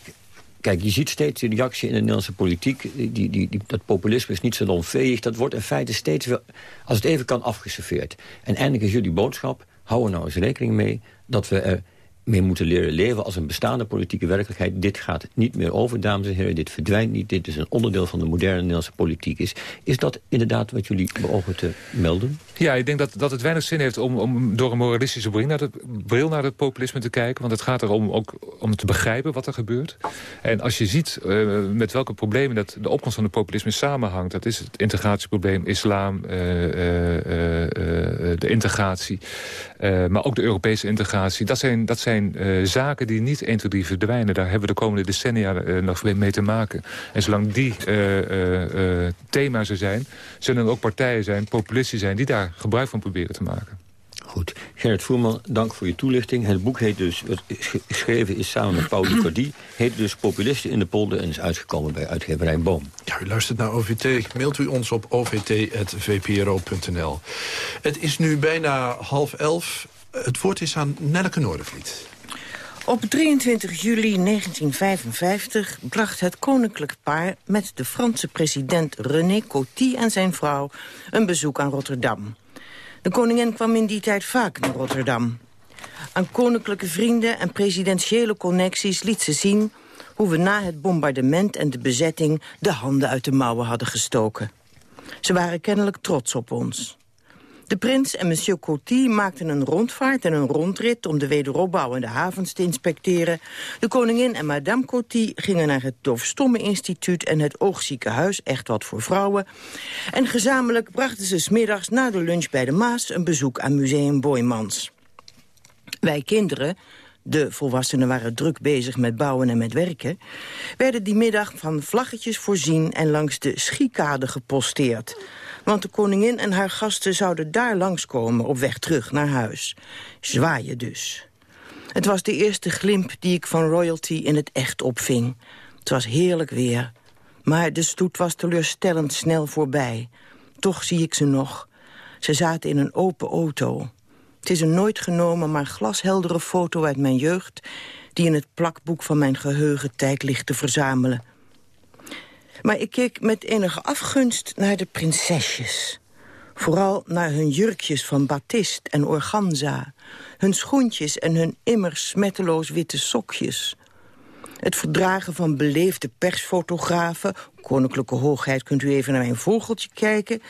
Kijk, je ziet steeds die reactie in de Nederlandse politiek. Die, die, die, dat populisme is niet zo onveeg. Dat wordt in feite steeds wel, als het even kan, afgeserveerd. En eindelijk is jullie boodschap, hou er nou eens rekening mee... dat we er mee moeten leren leven als een bestaande politieke werkelijkheid. Dit gaat niet meer over, dames en heren. Dit verdwijnt niet. Dit is een onderdeel van de moderne Nederlandse politiek. Is, is dat inderdaad wat jullie beogen te melden? Ja, ik denk dat, dat het weinig zin heeft om, om door een moralistische bril naar, het, bril naar het populisme te kijken. Want het gaat erom ook om te begrijpen wat er gebeurt. En als je ziet uh, met welke problemen dat de opkomst van het populisme samenhangt. Dat is het integratieprobleem, islam, uh, uh, de integratie. maar ook de Europese integratie. Dat zijn, dat zijn zaken die niet 1, 2, 3 verdwijnen. Daar hebben we de komende decennia nog mee te maken. En zolang die thema's er zijn, zullen er ook partijen zijn, populisten zijn... die daar gebruik van proberen te maken. Goed. Gerrit Voerman, dank voor je toelichting. Het boek heet dus, wat geschreven is samen met Paul Ducardi... heet dus Populisten in de polder en is uitgekomen bij uitgeverij Boom. Ja, u luistert naar OVT. Mailt u ons op ovt.vpro.nl. Het is nu bijna half elf. Het woord is aan Nelleke Noordenvliet. Op 23 juli 1955 bracht het koninklijk paar met de Franse president René Coty en zijn vrouw een bezoek aan Rotterdam. De koningin kwam in die tijd vaak naar Rotterdam. Aan koninklijke vrienden en presidentiële connecties liet ze zien hoe we na het bombardement en de bezetting de handen uit de mouwen hadden gestoken. Ze waren kennelijk trots op ons. De prins en monsieur Coty maakten een rondvaart en een rondrit... om de wederopbouw en de havens te inspecteren. De koningin en madame Coty gingen naar het Doofstomme Instituut... en het Oogziekenhuis, echt wat voor vrouwen. En gezamenlijk brachten ze smiddags na de lunch bij de Maas... een bezoek aan Museum Boymans. Wij kinderen, de volwassenen waren druk bezig met bouwen en met werken... werden die middag van vlaggetjes voorzien en langs de Schiekade geposteerd... Want de koningin en haar gasten zouden daar langskomen op weg terug naar huis. Zwaaien dus. Het was de eerste glimp die ik van royalty in het echt opving. Het was heerlijk weer. Maar de stoet was teleurstellend snel voorbij. Toch zie ik ze nog. Ze zaten in een open auto. Het is een nooit genomen, maar glasheldere foto uit mijn jeugd... die in het plakboek van mijn geheugen tijd ligt te verzamelen. Maar ik keek met enige afgunst naar de prinsesjes. Vooral naar hun jurkjes van batist en organza. Hun schoentjes en hun immer smetteloos witte sokjes. Het verdragen van beleefde persfotografen... koninklijke hoogheid, kunt u even naar mijn vogeltje kijken...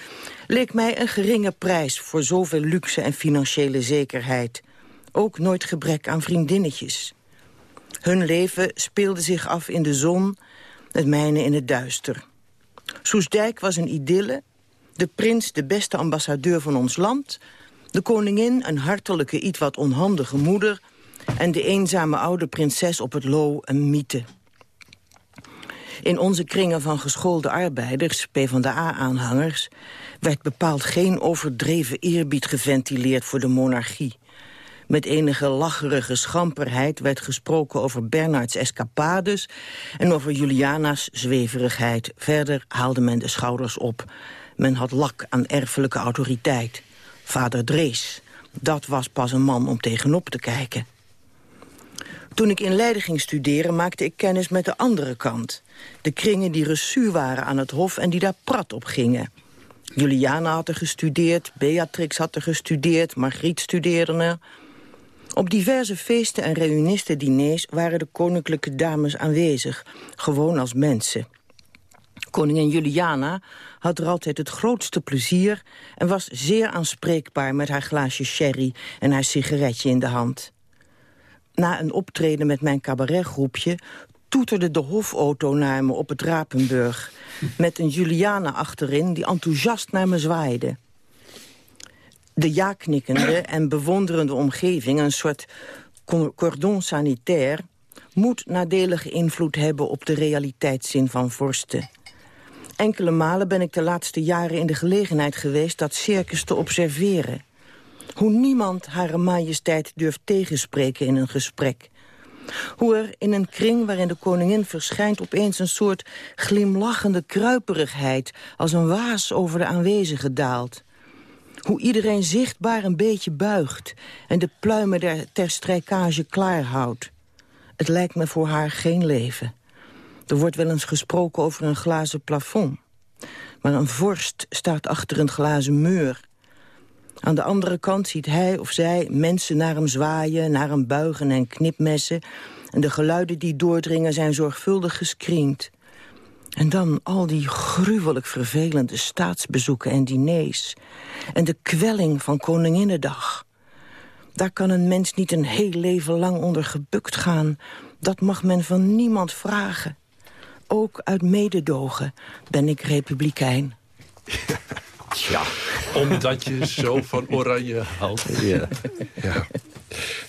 leek mij een geringe prijs voor zoveel luxe en financiële zekerheid. Ook nooit gebrek aan vriendinnetjes. Hun leven speelde zich af in de zon, het mijne in het duister. Soesdijk was een idylle, de prins de beste ambassadeur van ons land... de koningin een hartelijke, iets wat onhandige moeder... en de eenzame oude prinses op het Lo een mythe. In onze kringen van geschoolde arbeiders, PvdA-aanhangers... werd bepaald geen overdreven eerbied geventileerd voor de monarchie. Met enige lacherige schamperheid werd gesproken over Bernards escapades... en over Juliana's zweverigheid. Verder haalde men de schouders op. Men had lak aan erfelijke autoriteit. Vader Drees, dat was pas een man om tegenop te kijken. Toen ik in Leiden ging studeren maakte ik kennis met de andere kant. De kringen die reçu waren aan het hof en die daar prat op gingen. Juliana had er gestudeerd, Beatrix had er gestudeerd, Margriet studeerde er... Op diverse feesten en reunistendiners waren de koninklijke dames aanwezig, gewoon als mensen. Koningin Juliana had er altijd het grootste plezier... en was zeer aanspreekbaar met haar glaasje sherry en haar sigaretje in de hand. Na een optreden met mijn cabaretgroepje toeterde de hofauto naar me op het Rapenburg... met een Juliana achterin die enthousiast naar me zwaaide de ja-knikkende en bewonderende omgeving... een soort cordon sanitair... moet nadelige invloed hebben op de realiteitszin van vorsten. Enkele malen ben ik de laatste jaren in de gelegenheid geweest... dat circus te observeren. Hoe niemand Hare Majesteit durft tegenspreken in een gesprek. Hoe er in een kring waarin de koningin verschijnt... opeens een soort glimlachende kruiperigheid... als een waas over de aanwezigen daalt. Hoe iedereen zichtbaar een beetje buigt... en de pluimen der, ter strijkage klaarhoudt. Het lijkt me voor haar geen leven. Er wordt wel eens gesproken over een glazen plafond. Maar een vorst staat achter een glazen muur. Aan de andere kant ziet hij of zij mensen naar hem zwaaien... naar hem buigen en knipmessen... en de geluiden die doordringen zijn zorgvuldig gescreend. En dan al die gruwelijk vervelende staatsbezoeken en diners. En de kwelling van Koninginnedag. Daar kan een mens niet een heel leven lang onder gebukt gaan. Dat mag men van niemand vragen. Ook uit mededogen ben ik republikein. *laughs* Ja, omdat je zo van oranje houdt. Ja. ja.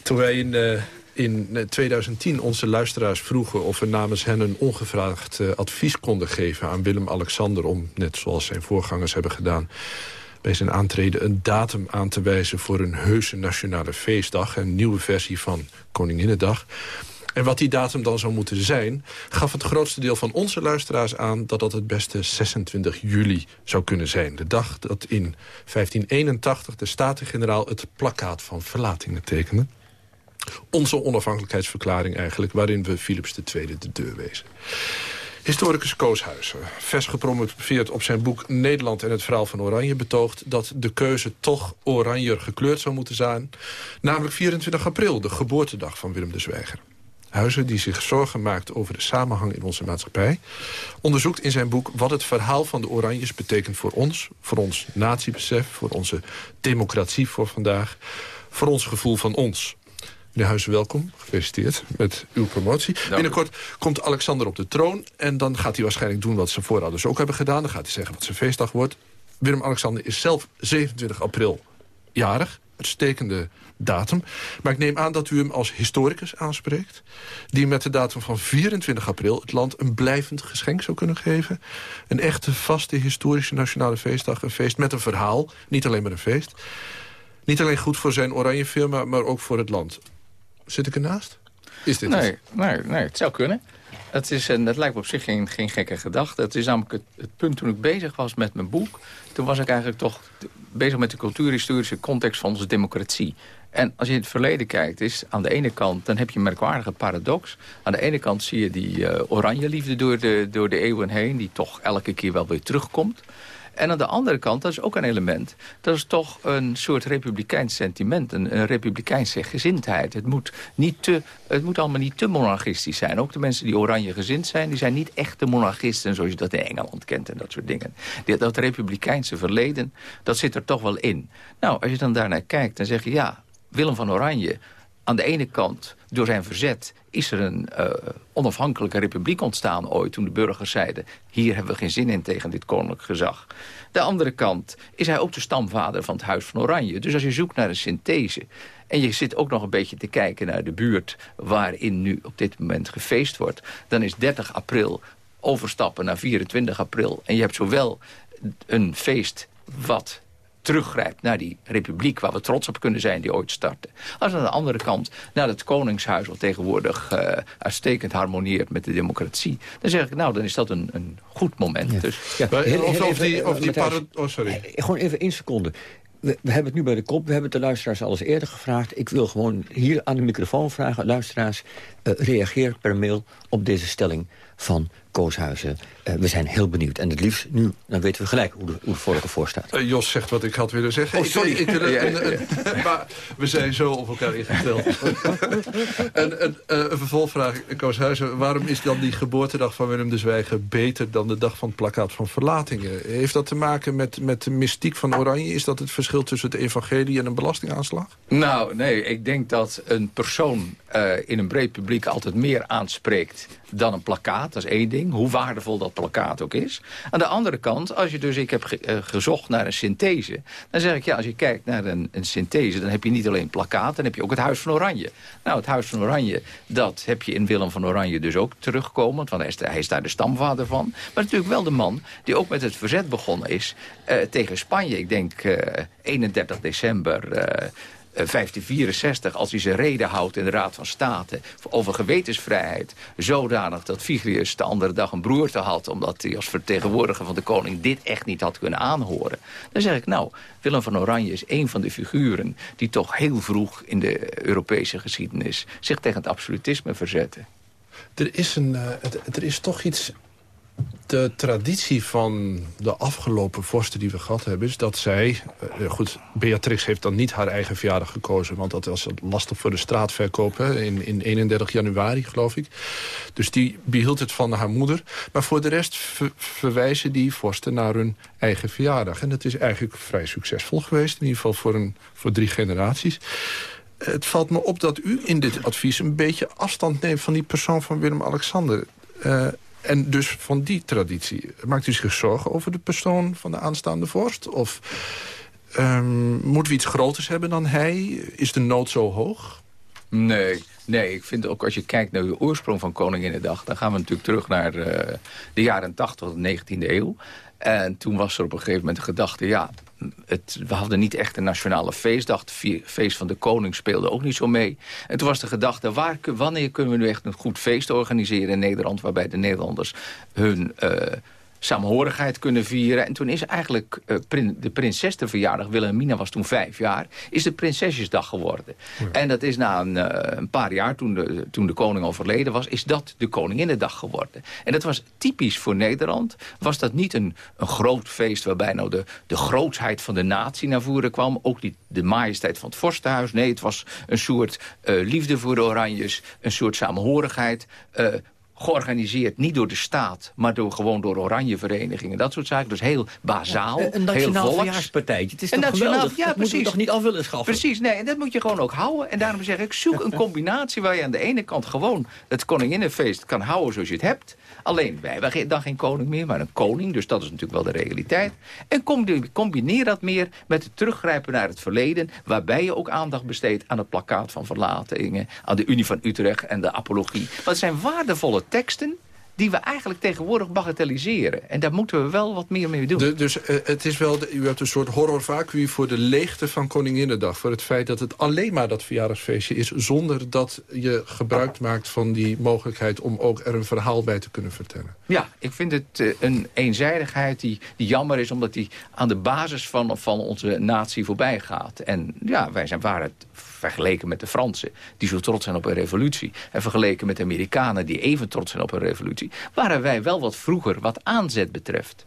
Toen wij in... Uh in 2010 onze luisteraars vroegen of we namens hen een ongevraagd uh, advies konden geven aan Willem-Alexander... om, net zoals zijn voorgangers hebben gedaan, bij zijn aantreden een datum aan te wijzen... voor een heuse nationale feestdag, een nieuwe versie van Koninginnedag. En wat die datum dan zou moeten zijn... gaf het grootste deel van onze luisteraars aan... dat dat het beste 26 juli zou kunnen zijn. De dag dat in 1581 de Staten-Generaal het plakkaat van verlatingen tekende onze onafhankelijkheidsverklaring eigenlijk... waarin we Philips II de deur wezen. Historicus Kooshuizen, vers gepromoveerd op zijn boek Nederland en het verhaal van Oranje... betoogt dat de keuze toch oranje gekleurd zou moeten zijn. Namelijk 24 april, de geboortedag van Willem de Zwijger. Huizen, die zich zorgen maakt over de samenhang in onze maatschappij... onderzoekt in zijn boek wat het verhaal van de Oranjes betekent voor ons... voor ons natiebesef, voor onze democratie voor vandaag... voor ons gevoel van ons. Meneer Huizen, welkom. Gefeliciteerd met uw promotie. Binnenkort komt Alexander op de troon... en dan gaat hij waarschijnlijk doen wat zijn voorouders ook hebben gedaan. Dan gaat hij zeggen wat zijn feestdag wordt. Willem-Alexander is zelf 27 april jarig. Uitstekende datum. Maar ik neem aan dat u hem als historicus aanspreekt... die met de datum van 24 april het land een blijvend geschenk zou kunnen geven. Een echte, vaste, historische nationale feestdag. Een feest met een verhaal, niet alleen maar een feest. Niet alleen goed voor zijn oranje firma, maar ook voor het land. Zit ik ernaast? Is dit nee, nee, nee, het zou kunnen. Het, is het lijkt me op zich geen, geen gekke gedachte. Het is namelijk het, het, punt toen ik bezig was met mijn boek. Toen was ik eigenlijk toch bezig met de cultuurhistorische context van onze democratie. En als je in het verleden kijkt, is aan de ene kant... dan heb je een merkwaardige paradox. Aan de ene kant zie je die uh, oranje liefde door de, door de eeuwen heen... die toch elke keer wel weer terugkomt. En aan de andere kant, dat is ook een element... dat is toch een soort republikeins sentiment, een, republikeinse gezindheid. Het moet, niet te, het moet allemaal niet te monarchistisch zijn. Ook de mensen die oranje gezind zijn, die zijn niet echte monarchisten... zoals je dat in Engeland kent en dat soort dingen. Dat, dat republikeinse verleden, dat zit er toch wel in. Nou, als je dan daarnaar kijkt, dan zeg je... ja, Willem van Oranje aan de ene kant, door zijn verzet... is er een uh, onafhankelijke republiek ontstaan ooit... toen de burgers zeiden, hier hebben we geen zin in tegen dit koninklijk gezag. De andere kant is hij ook de stamvader van het Huis van Oranje. Dus als je zoekt naar een synthese... en je zit ook nog een beetje te kijken naar de buurt... waarin nu op dit moment gefeest wordt... dan is 30 april overstappen naar 24 april. En je hebt zowel een feest wat teruggrijpt naar die republiek... waar we trots op kunnen zijn die ooit startte. Als aan de andere kant naar het Koningshuis... wat tegenwoordig uh, uitstekend harmonieert met de democratie... dan zeg ik, nou, dan is dat een, een goed moment. Ja. Dus, ja. of, of, die, of die Oh, sorry. Gewoon even één seconde. We, we, hebben het nu bij de kop. We hebben het de luisteraars al eens eerder gevraagd. Ik wil gewoon hier aan de microfoon vragen. Luisteraars, uh, reageer per mail op deze stelling van Kooshuizen. Uh, we zijn heel benieuwd. En het liefst nu, dan weten we gelijk hoe de, hoe de vorige ervoor staat. Uh, Jos zegt wat ik had willen zeggen. Oh, sorry. Ik, ik, ja, ja, *laughs* maar we zijn zo op elkaar ingesteld. *laughs* en, en uh, een vervolgvraag, Kooshuizen. Waarom is dan die geboortedag van Willem de Zwijger... beter dan de dag van het plakkaat van verlatingen? Heeft dat te maken met, met de mystiek van Oranje? Is dat het verschil tussen het evangelie en een belastingaanslag? Nou, nee. Ik denk dat een persoon in een breed publiek... altijd meer aanspreekt dan een plakkaat. Dat is één ding. Hoe waardevol dat plakkaat ook is. Aan de andere kant, als je dus, ik heb ge, uh, gezocht naar een synthese... dan zeg ik, ja, als je kijkt naar een, een synthese... dan heb je niet alleen plakkaat, dan heb je ook het Huis van Oranje. Nou, het Huis van Oranje, dat heb je in Willem van Oranje dus ook teruggekomen... want hij is, hij daar de stamvader van. Maar natuurlijk wel de man die ook met het verzet begonnen is... Uh, tegen Spanje. Ik denk uh, 31 december... 1564, als hij zijn reden houdt in de Raad van State... over gewetensvrijheid, zodanig dat Vigrius de andere dag een broerte had... omdat hij als vertegenwoordiger van de koning dit echt niet had kunnen aanhoren. Dan zeg ik, nou, Willem van Oranje is een van de figuren... die toch heel vroeg in de Europese geschiedenis zich tegen het absolutisme verzetten. Er is, een, uh, er is toch iets de traditie van de afgelopen vorsten die we gehad hebben... is dat zij... Uh, goed, Beatrix heeft dan niet haar eigen verjaardag gekozen... want dat was lastig voor de straatverkoop in, in 31 januari, geloof ik. Dus die behield het van haar moeder. Maar voor de rest ver, verwijzen die vorsten naar hun eigen verjaardag. En dat is eigenlijk vrij succesvol geweest. In ieder geval voor, een, voor drie generaties. Het valt me op dat u in dit advies een beetje afstand neemt... van die persoon van Willem-Alexander... Uh, en dus van die traditie. Maakt u zich zorgen over de persoon van de aanstaande vorst? Of um, moeten we iets groters hebben dan hij? Is de nood zo hoog? Nee, nee, ik vind ook als je kijkt naar de oorsprong van Koninginnedag... dan gaan we natuurlijk terug naar uh, de jaren 80, de 19e eeuw. En toen was er op een gegeven moment de gedachte... ja, het, we hadden niet echt een nationale feestdag. Het feest van de koning speelde ook niet zo mee. En toen was de gedachte, waar, wanneer kunnen we nu echt een goed feest organiseren in Nederland... waarbij de Nederlanders hun... Uh, samenhorigheid kunnen vieren. En toen is eigenlijk uh, prin de prinses de verjaardag, Wilhelmina was toen vijf jaar, is de Prinsesjesdag geworden. Ja. En dat is na een, uh, een, paar jaar, toen de, toen de koning overleden was, is dat de Koninginnedag geworden. En dat was typisch voor Nederland, was dat niet een, een groot feest waarbij nou de, de grootsheid van de natie naar voren kwam, ook niet de majesteit van het vorstenhuis. Nee, het was een soort uh, liefde voor de Oranjes, een soort samenhorigheid, georganiseerd, niet door de staat... maar door, gewoon door oranje verenigingen, dat soort zaken. Dus heel bazaal, ja, een nationaal verjaarspartijtje. Het is toch nationaal, geweldig? Ja, dat precies. moet je toch niet af willen schaffen? Precies, nee, en dat moet je gewoon ook houden. En daarom zeg ik, zoek een *laughs* combinatie waar je aan de ene kant gewoon... het Koninginnenfeest kan houden zoals je het hebt... Alleen, wij hebben dan geen koning meer, maar een koning. Dus dat is natuurlijk wel de realiteit. En combineer dat meer met het teruggrijpen naar het verleden... waarbij je ook aandacht besteedt aan het plakkaat van verlatingen... aan de Unie van Utrecht en de apologie. Want zijn waardevolle teksten die we eigenlijk tegenwoordig bagatelliseren. En daar moeten we wel wat meer mee doen. dus uh, het is wel, u hebt een soort horror vacui voor de leegte van Koninginnedag. Voor het feit dat het alleen maar dat verjaardagsfeestje is... zonder dat je gebruik maakt van die mogelijkheid... om ook er een verhaal bij te kunnen vertellen. Ja, ik vind het uh, een eenzijdigheid die, die jammer is... omdat die aan de basis van, van onze natie voorbij gaat. En ja, wij zijn, waren het vergeleken met de Fransen... die zo trots zijn op een revolutie... en vergeleken met de Amerikanen die even trots zijn op een revolutie... waren wij wel wat vroeger wat aanzet betreft.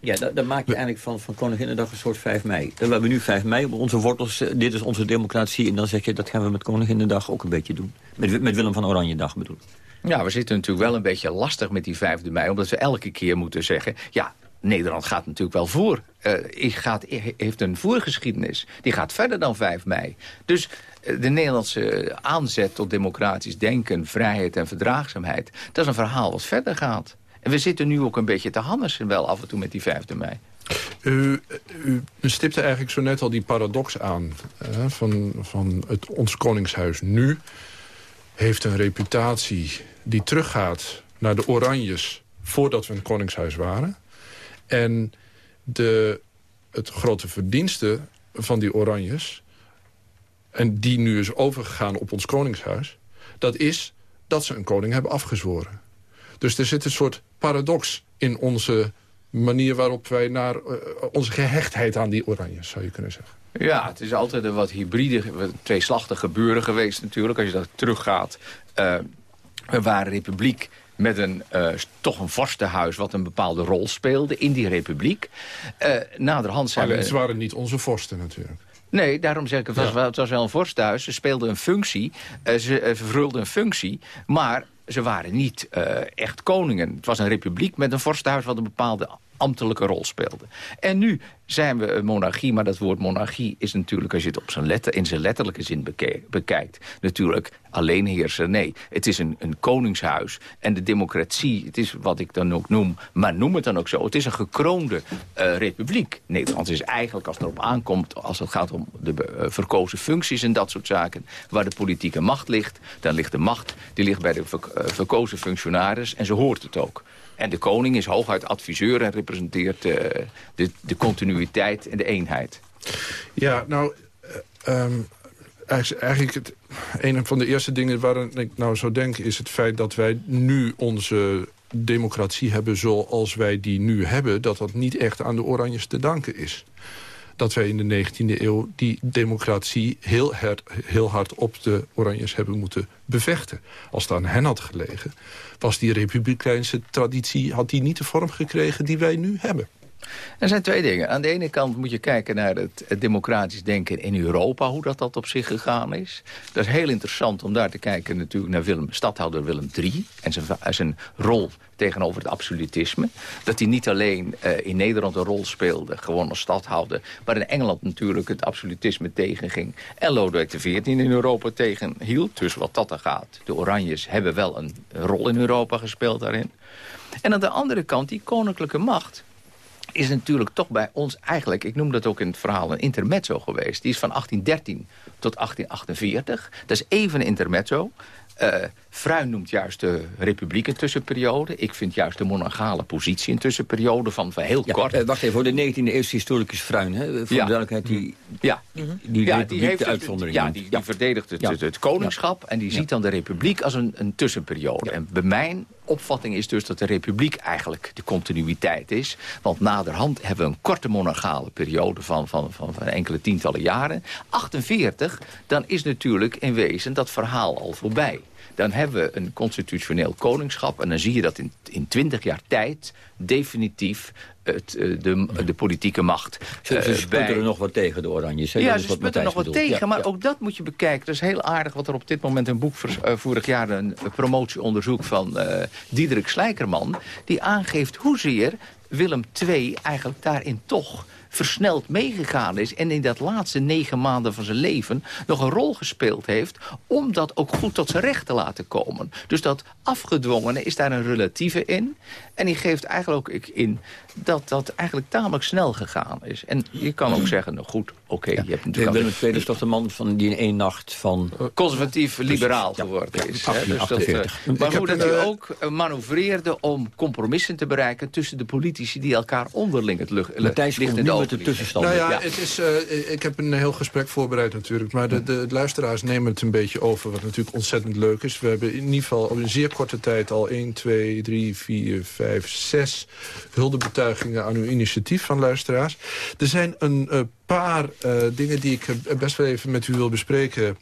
Ja, dan, maak je eigenlijk van, van Koninginnedag een soort 5 mei. We hebben nu 5 mei, onze wortels, eh, dit is onze democratie... en dan zeg je, dat gaan we met Koninginnedag ook een beetje doen. Met, met Willem van Oranje dag bedoel Ja, we zitten natuurlijk wel een beetje lastig met die 5 mei... omdat we elke keer moeten zeggen... ja, Nederland gaat natuurlijk wel voor. Uh, gaat, heeft een voorgeschiedenis. Die gaat verder dan 5 mei. Dus de Nederlandse aanzet tot democratisch denken, vrijheid en verdraagzaamheid... dat is een verhaal wat verder gaat. En we zitten nu ook een beetje te hannissen wel af en toe met die 5 mei. U, u stipte eigenlijk zo net al die paradox aan. van, van het, ons koningshuis nu heeft een reputatie die teruggaat naar de Oranjes... voordat we een koningshuis waren. En de, het grote verdienste van die Oranjes en die nu is overgegaan op ons koningshuis... dat is dat ze een koning hebben afgezworen. Dus er zit een soort paradox in onze manier waarop wij naar uh, onze gehechtheid aan die oranjes, zou je kunnen zeggen. Ja, het is altijd een wat hybride, tweeslachtig gebeuren geweest natuurlijk. Als je dat teruggaat. Uh, we waren republiek met een, uh, toch een vorstenhuis wat een bepaalde rol speelde in die republiek. Uh, naderhand zijn maar we... het waren niet onze vorsten natuurlijk. Nee, daarom zeg ik, het was, het was wel een vorsthuis. Ze speelden een functie, uh, ze vervulden een functie, maar ze waren niet echt koningen. Het was een republiek met een vorsthuis wat een bepaalde ambtelijke rol speelde. En nu zijn we een monarchie, maar dat woord monarchie is natuurlijk... als je het op zijn letter, in zijn letterlijke zin bekijkt... natuurlijk alleenheerser. Nee, het is een, een koningshuis. En de democratie, het is wat ik dan ook noem... maar noem het dan ook zo, het is een gekroonde uh, republiek. Nederland is eigenlijk, als het erop aankomt... als het gaat om de uh, verkozen functies en dat soort zaken... waar de politieke macht ligt, dan ligt de macht... die ligt bij de uh, verkozen functionaris en ze hoort het ook. En de koning is hooguit adviseur en representeert uh, de, de continuïteit en de eenheid. Ja, nou, uh, um, eigenlijk het, een van de eerste dingen waar ik nou zo denk... is het feit dat wij nu onze democratie hebben zoals wij die nu hebben... dat dat niet echt aan de Oranjes te danken is dat wij in de 19e eeuw die democratie heel hard, heel hard op de Oranjes hebben moeten bevechten. Als het aan hen had gelegen, was die republikeinse traditie... had die niet de vorm gekregen die wij nu hebben. Er zijn twee dingen. Aan de ene kant moet je kijken naar het, democratisch denken in Europa... hoe dat, dat op zich gegaan is. Dat is heel interessant om daar te kijken natuurlijk naar Willem, stadhouder Willem III... en zijn, zijn rol tegenover het absolutisme. Dat hij niet alleen uh, in Nederland een rol speelde, gewoon als stadhouder... maar in Engeland natuurlijk het absolutisme tegenging. En Lodewijk XIV in Europa tegenhield. Dus wat dat er gaat. De Oranjes hebben wel een rol in Europa gespeeld daarin. En aan de andere kant die koninklijke macht is natuurlijk toch bij ons eigenlijk... ik noem dat ook in het verhaal een intermezzo geweest. Die is van 1813 tot 1848. Dat is even een intermezzo. Uh, Fruin noemt juist de republiek een tussenperiode. Ik vind juist de monarchale positie een tussenperiode van, van heel ja, kort. Uh, wacht even, voor de 19e eeuwse historicus Fruin, hè? voor ja. de duidelijkheid, die, ja. die, ja, die heeft de uitzondering. Ja, die, die verdedigt het, het, het koningschap en die ziet dan de republiek als een, een tussenperiode. En bij mijn opvatting is dus dat de republiek eigenlijk de continuïteit is. Want naderhand hebben we een korte monarchale periode van, van, van, van enkele tientallen jaren. 48, dan is natuurlijk in wezen dat verhaal al voorbij dan hebben we een constitutioneel koningschap. En dan zie je dat in, in 20 jaar tijd definitief het, de, de politieke macht. Ze, ze sputten er nog wat tegen, de Oranjes. Ja, ze sputten er nog wat tegen, ja, maar ja. ook dat moet je bekijken. Dat is heel aardig wat er op dit moment een boek... Uh, vorig jaar een promotieonderzoek van uh, Diederik Slijkerman... die aangeeft hoezeer Willem II eigenlijk daarin toch versneld meegegaan is... en in dat laatste negen maanden van zijn leven nog een rol gespeeld heeft... om dat ook goed tot zijn recht te laten komen. Dus dat afgedwongene is daar een relatieve in. En die geeft eigenlijk ook in dat dat eigenlijk tamelijk snel gegaan is. En je kan ook zeggen, nou goed, oké, je hebt natuurlijk... Willem II is toch de man van die in één nacht van... Conservatief-liberaal geworden is. hè? Dus dat, eh, maar hoe dat hij ook eh, manoeuvreerde om compromissen te bereiken... tussen de politici die elkaar onderling het lucht, Matthijs komt in de met de ogen tussenstand. Nou ja, Het is, eh, ik heb een heel gesprek voorbereid natuurlijk. Maar de, de luisteraars nemen het een beetje over. Wat natuurlijk ontzettend leuk is. We hebben in ieder geval op een zeer korte tijd al 1, 2, 3, 4, 5, 6 huldebetuigingen aan uw initiatief van luisteraars. Er zijn een uh, paar uh, dingen die ik uh, best wel even met u wil bespreken.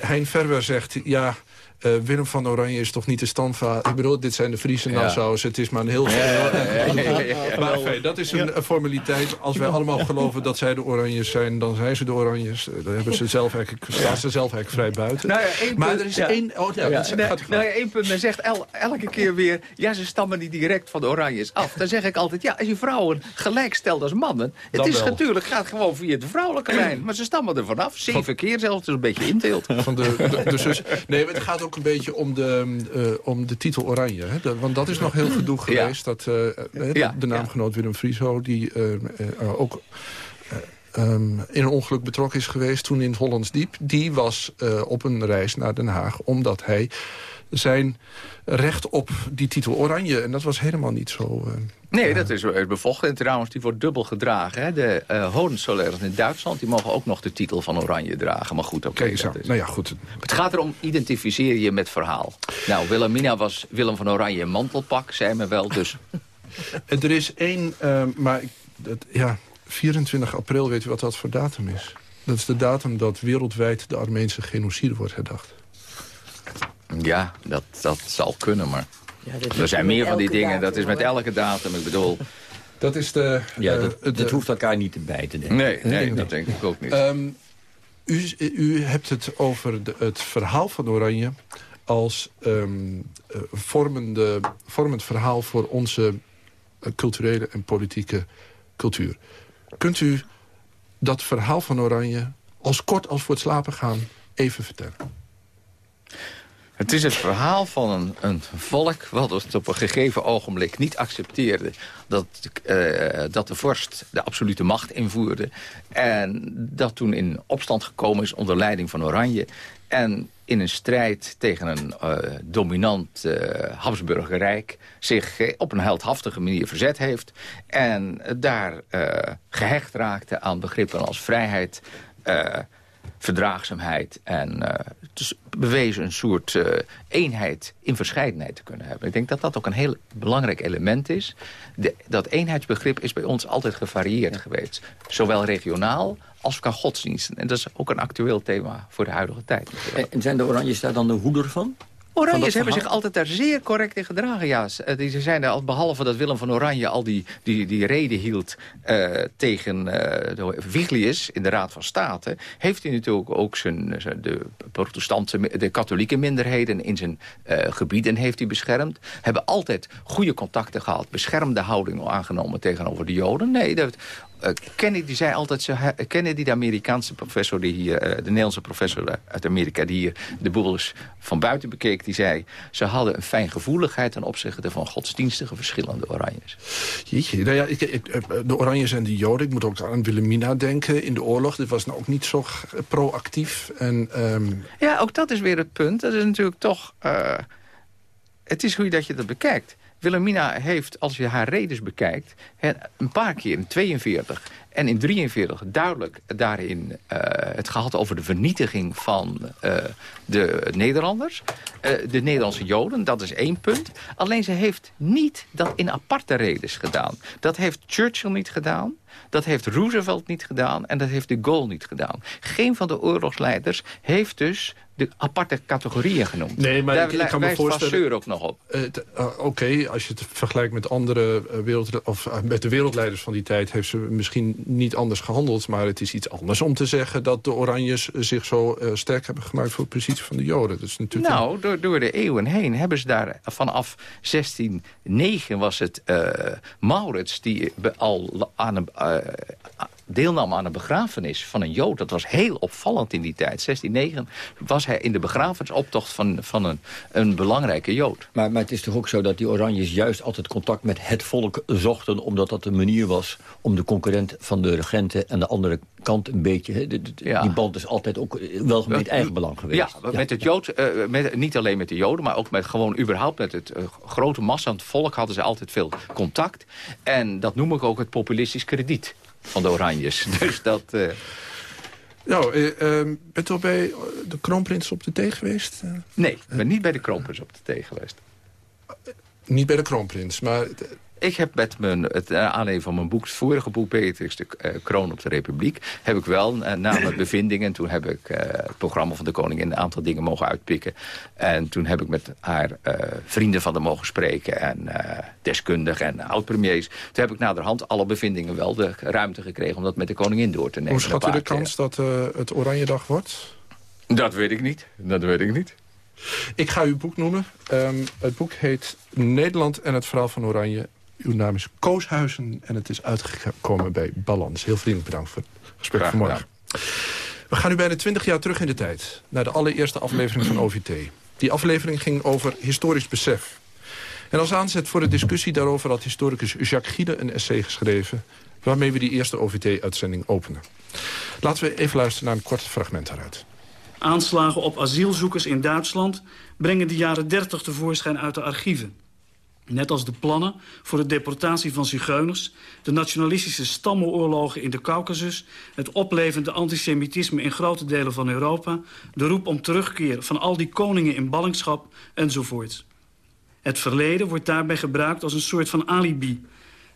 Hein Verwer zegt, ja... Uh, Willem van Oranje is toch niet de standvader? Ik bedoel, dit zijn de Friese Ja. Nassau's. Het is maar een heel... Ja, ja, ja, ja, ja, ja. *laughs* Maar enfin, dat is een, formaliteit. Als wij allemaal geloven dat zij de Oranjes zijn... dan zijn ze de Oranjes. Uh, Dan hebben ze zelf eigenlijk, staan ze zelf eigenlijk vrij buiten. Nou ja, één maar punt- er is ja. één... Oh, ja, dat Nee, nou ja, één punt. Men zegt el- elke keer weer... ja, ze stammen niet direct van de Oranjes af. Dan zeg ik altijd... ja, als je vrouwen gelijk stelt als mannen... het Dan is wel. natuurlijk gaat gewoon via de vrouwelijke lijn. Maar ze stammen er vanaf. Zeven keer zelfs. Dus een beetje inteelt. Van de, de, de zus. Nee, maar het gaat ook een beetje om de, eh, om de titel Oranje. Hè? De- want dat is nog heel gedoe geweest. Dat, eh, eh, de, Ja, de naamgenoot Willem Frieso, die ook eh, ehm, in een ongeluk betrokken is geweest... toen in het Hollands Diep, die was op een reis naar Den Haag... omdat hij zijn recht op die titel Oranje... en dat was helemaal niet zo... eh, Nee, dat is is bevochten. En trouwens, die wordt dubbel gedragen. Hè? De uh, Hohenzollerns in Duitsland die mogen ook nog de titel van Oranje dragen. Maar goed, oké. Is- Nou ja, goed. Het gaat erom, identificeer je met verhaal. Nou, Wilhelmina was Willem van Oranje in mantelpak, zei me wel. Dus *laughs* Er is één, eh, maar dat, ja, 24 april, weet u wat dat voor datum is? Dat is de datum dat wereldwijd de Armeense genocide wordt herdacht. Ja, dat, dat zal kunnen, maar... dat er zijn meer van die dingen. datum, Dat is met elke datum. Ik bedoel... Dat is de... Ja, eh, dat, de- dat hoeft elkaar niet te bijten, denk ik. Nee, nee, dat denk ik ook niet. Ehm, u, u hebt het over de, het verhaal van Oranje als ehm, eh, vormende, vormend verhaal voor onze eh, culturele en politieke cultuur. Kunt u dat verhaal van Oranje als kort als voor het slapen gaan even vertellen? Het is het verhaal van een, een volk wat het op een gegeven ogenblik niet accepteerde... Dat, eh, dat de vorst de absolute macht invoerde. En dat toen in opstand gekomen is onder leiding van Oranje. En in een strijd tegen een eh, dominant eh Habsburger Rijk... zich op een heldhaftige manier verzet heeft. En daar eh, gehecht raakte aan begrippen als vrijheid... verdraagzaamheid en eh, dus bewezen een soort eh, eenheid in verscheidenheid te kunnen hebben. Ik denk dat dat ook een heel belangrijk element is. De, dat eenheidsbegrip is bij ons altijd gevarieerd geweest. Zowel regionaal als qua godsdiensten. En dat is ook een actueel thema voor de huidige tijd. En, en zijn de Oranjes daar dan de hoeder van? Oranjes hebben zich altijd daar zeer correct in gedragen. Ja, eh, ze zijn er al, behalve dat Willem van Oranje al die, die, die reden hield eh, tegen eh de Viglius in de Raad van State, heeft hij natuurlijk ook zijn, zijn- de protestantse, de katholieke minderheden in zijn eh, gebieden heeft hij beschermd. Hebben altijd goede contacten gehad, beschermde houding aangenomen tegenover de Joden. Nee, dat, eh, Kennedy zei altijd, ze, he- Kennedy, de Amerikaanse professor, die hier, eh, de Nederlandse professor uit Amerika, die hier de boel eens van buiten bekeek, die zei, ze hadden een fijngevoeligheid ten opzichte van godsdienstige verschillende oranjes. Jeetje, nou ja, ik, ik, eh, de Oranjes en de Joden. Ik moet ook aan Wilhelmina denken in de oorlog. Dit was nou ook niet zo proactief. En, ehm, Ja, ook dat is weer het punt. Dat is natuurlijk toch... het is hoe je dat je dat bekijkt. Wilhelmina heeft, als je haar redens bekijkt... een paar keer in 42 en in 43 duidelijk daarin eh, het gehad over de vernietiging van eh, de Nederlanders. Eh, de Nederlandse Joden, dat is één punt. Alleen ze heeft niet dat in aparte redens gedaan. Dat heeft Churchill niet gedaan. Dat heeft Roosevelt niet gedaan en dat heeft de Gaulle niet gedaan. Geen van de oorlogsleiders heeft dus de aparte categorieën genoemd. Nee, maar Daar ik, ik kan me voorstellen... Ook nog op. Eh, eh, Oké, als je het vergelijkt met andere eh, wereld, of met de wereldleiders van die tijd, heeft ze misschien niet anders gehandeld. Maar het is iets anders om te zeggen dat de Oranjes zich zo sterk hebben gemaakt... voor de positie van de Joden. Dat is natuurlijk nou, door, door de eeuwen heen hebben ze daar vanaf 1609 was het Maurits... die al aan een, I, deelnam aan een begrafenis van een Jood. Dat was heel opvallend in die tijd. 1609 was hij in de begrafenisoptocht van, van een, een belangrijke Jood. Maar, maar het is toch ook zo dat die Oranjes juist altijd contact met het volk zochten... omdat dat een manier was om de concurrent van de regenten... en de andere kant een beetje... Die band is altijd ook wel met eigen belang geweest. Ja, met het Jood, uh, met, niet alleen met de Joden... maar ook met gewoon überhaupt met het uh, grote massa het volk... hadden ze altijd veel contact. En dat noem ik ook het populistisch krediet van de Oranjes. *laughs* Dus dat... Uh... Nou, uh, bent u al bij de kroonprins op de thee geweest? Nee, ik ben niet bij de kroonprins op de thee geweest. Niet bij de kroonprins, maar ik heb met mijn, het eh, aanleiding van mijn boek, het vorige boek, Beatrix de uh, Kroon op de Republiek, heb ik wel uh, na mijn *clears throat* bevindingen, toen heb ik het programma van de koningin een aantal dingen mogen uitpikken. En toen heb ik met haar vrienden van de mogen spreken en deskundigen en oud-premiers. Toen heb ik naderhand alle bevindingen wel de ruimte gekregen om dat met de koningin door te nemen. Hoe schat u de kans dat het Oranje Dag wordt? Dat weet ik niet. Dat weet ik niet. Ik ga uw boek noemen. Um, het boek heet Nederland en het verhaal van Oranje uw naam is Kooshuizen en het is uitgekomen bij Balans. Heel vriendelijk bedankt voor het gesprek Graag, vanmorgen. We gaan nu bijna twintig jaar terug in de tijd. Naar de allereerste aflevering van OVT. Die aflevering ging over historisch besef. En als aanzet voor de discussie daarover had historicus Jacques Giede een essay geschreven... waarmee we die eerste OVT-uitzending openen. Laten we even luisteren naar een kort fragment daaruit. Aanslagen op asielzoekers in Duitsland brengen de jaren 30 tevoorschijn uit de archieven. Net als de plannen voor de deportatie van zigeuners... de nationalistische stammenoorlogen in de Caucasus... het oplevende antisemitisme in grote delen van Europa... de roep om terugkeer van al die koningen in ballingschap enzovoort. Het verleden wordt daarbij gebruikt als een soort van alibi.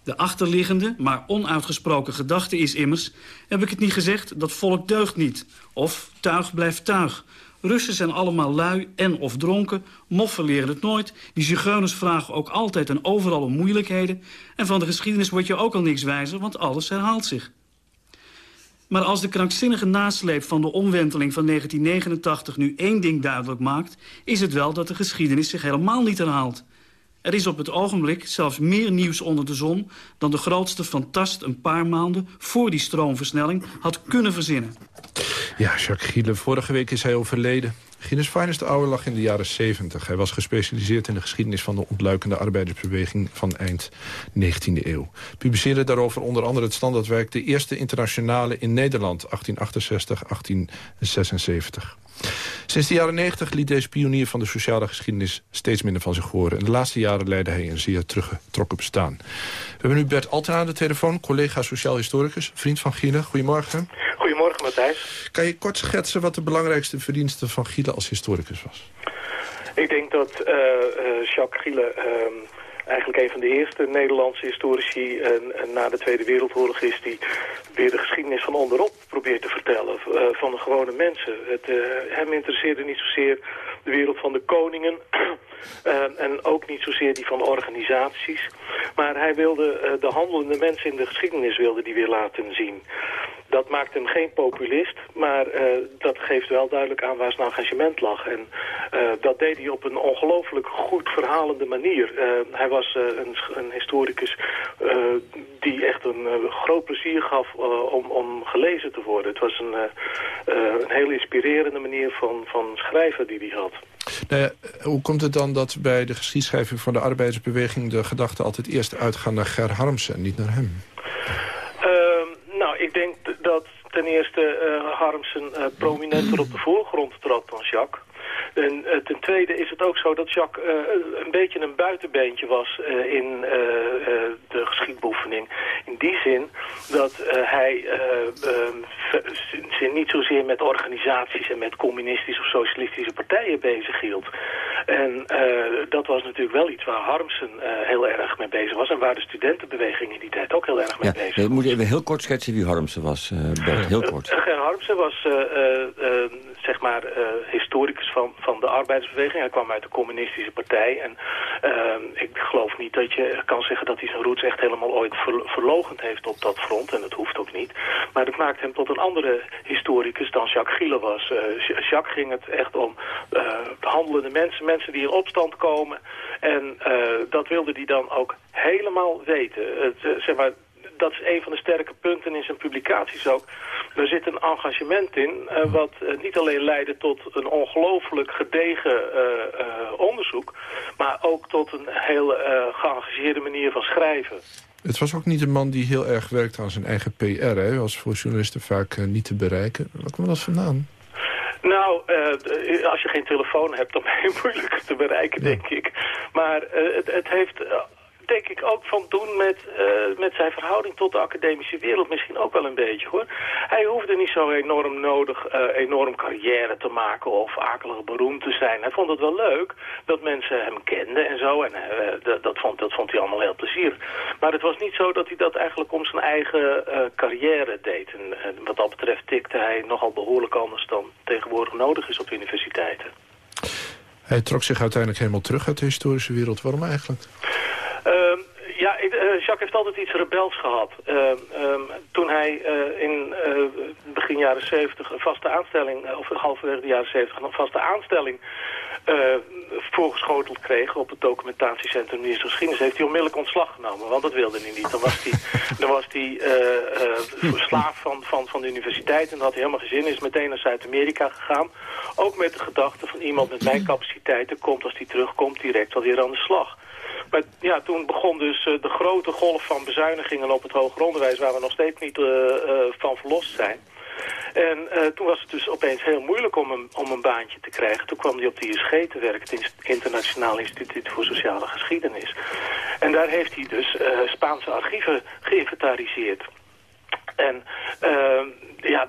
De achterliggende, maar onuitgesproken gedachte is immers... heb ik het niet gezegd, dat volk deugt niet. Of tuig blijft tuig. Russen zijn allemaal lui en of dronken, moffen leren het nooit. Die zigeuners vragen ook altijd en overal om moeilijkheden. En van de geschiedenis word je ook al niks wijzer, want alles herhaalt zich. Maar als de krankzinnige nasleep van de omwenteling van 1989 nu één ding duidelijk maakt... is het wel dat de geschiedenis zich helemaal niet herhaalt. Er is op het ogenblik zelfs meer nieuws onder de zon... dan de grootste fantast een paar maanden voor die stroomversnelling had kunnen verzinnen. Ja, Jacques Giele, vorige week is hij overleden. Guinness Finest Hour lag in de jaren 70. Hij was gespecialiseerd in de geschiedenis van de ontluikende arbeidersbeweging van eind 19e eeuw. Publiceerde daarover onder andere het standaardwerk De Eerste Internationale in Nederland 1868-1876. Sinds de jaren 90 liet deze pionier van de sociale geschiedenis steeds minder van zich horen. In de laatste jaren leidde hij een zeer teruggetrokken bestaan. We hebben nu Bert Altena aan de telefoon, collega sociaal historicus, vriend van Giele. Goedemorgen. Matthijs. Kan je kort schetsen wat de belangrijkste verdienste van Giele als historicus was? Ik denk dat uh, Jacques Giele ehm, eigenlijk een van de eerste Nederlandse historici en, en, na de Tweede Wereldoorlog is die weer de geschiedenis van onderop probeert te vertellen uh, van de gewone mensen. Het, uh, hem interesseerde niet zozeer de wereld van de koningen uh, en ook niet zozeer die van organisaties. Maar hij wilde de handelende mensen in de geschiedenis wilde die weer laten zien. Dat maakt hem geen populist, maar uh, dat geeft wel duidelijk aan waar zijn engagement lag. En uh, dat deed hij op een ongelooflijk goed verhalende manier. Hij was een, een, historicus die echt een groot plezier gaf om, om, gelezen te worden. Het was een, een heel inspirerende manier van, van schrijven die hij had. Nou ja, hoe komt het dan dat bij de geschiedschrijving van de arbeidersbeweging... de gedachten altijd eerst uitgaan naar Ger Harmsen en niet naar hem? nou, ik denk dat ten eerste uh, Harmsen uh, prominenter op de voorgrond trad dan Jacques. En uh, ten tweede is het ook zo dat Jacques uh, een beetje een buitenbeentje was uh, in de geschiedbeoefening. In die zin dat hij zich niet zozeer met organisaties en met communistische of socialistische partijen bezig hield. En dat was natuurlijk wel iets waar Harmsen heel erg mee bezig was en waar de studentenbeweging in die tijd ook heel erg mee bezig was. We moeten even heel kort schetsen wie Harmsen was, Bert, heel kort. Ger Harmsen was zeg maar historicus van, van de arbeidersbeweging. Hij kwam uit de communistische partij. En ik geloof niet dat je kan zeggen dat hij zijn roots echt helemaal ooit ver, verlogend heeft op dat front. En dat hoeft ook niet. Maar dat maakt hem tot een andere historicus dan Jacques Giele was. Jacques ging het echt om handelende mensen, mensen die in opstand komen. En dat wilde hij dan ook helemaal weten. Het, zeg maar, dat is een van de sterke punten in zijn publicaties ook. Er zit een engagement in uh, wat uh, niet alleen leidde tot een ongelooflijk gedegen uh, onderzoek... maar ook tot een heel geëngageerde manier van schrijven. Het was ook niet een man die heel erg werkte aan zijn eigen PR. Hè? was voor journalisten vaak niet te bereiken. Waar kwam dat vandaan? Nou, als je geen telefoon hebt, dan ben je moeilijker te bereiken, denk ik. Maar het, het heeft denk ik ook van doen met, uh, met zijn verhouding tot de academische wereld. Misschien ook wel een beetje hoor. Hij hoefde niet zo enorm nodig, uh, enorm carrière te maken of akelig beroemd te zijn. Hij vond het wel leuk dat mensen hem kenden en zo. En uh, dat, vond, dat vond hij allemaal heel plezierig. Maar het was niet zo dat hij dat eigenlijk om zijn eigen carrière deed. En wat dat betreft tikte hij nogal behoorlijk anders dan tegenwoordig nodig is op universiteiten. Hij trok zich uiteindelijk helemaal terug uit de historische wereld. Waarom eigenlijk? Uh, ja, uh, Jacques heeft altijd iets rebels gehad. Uh, um, toen hij uh, in begin jaren 70 een vaste aanstelling, of halverwege de jaren 70 een vaste aanstelling voorgeschoteld kreeg op het documentatiecentrum Minister Geschiedenis, heeft hij onmiddellijk ontslag genomen. Want dat wilde hij niet. Dan was hij, dan was hij slaaf van, van, van de universiteit en had hij helemaal geen zin. Is meteen naar Zuid-Amerika gegaan. Ook met de gedachte van iemand met mijn capaciteiten komt als hij terugkomt direct alweer aan de slag. Maar ja, toen begon dus uh, de grote golf van bezuinigingen op het hoger onderwijs... waar we nog steeds niet uh, uh, van verlost zijn. En toen was het dus opeens heel moeilijk om een, om een baantje te krijgen. Toen kwam hij op de ISG te werken, het Internationaal Instituut voor Sociale Geschiedenis. En daar heeft hij dus Spaanse archieven geïnventariseerd. En uh, ja,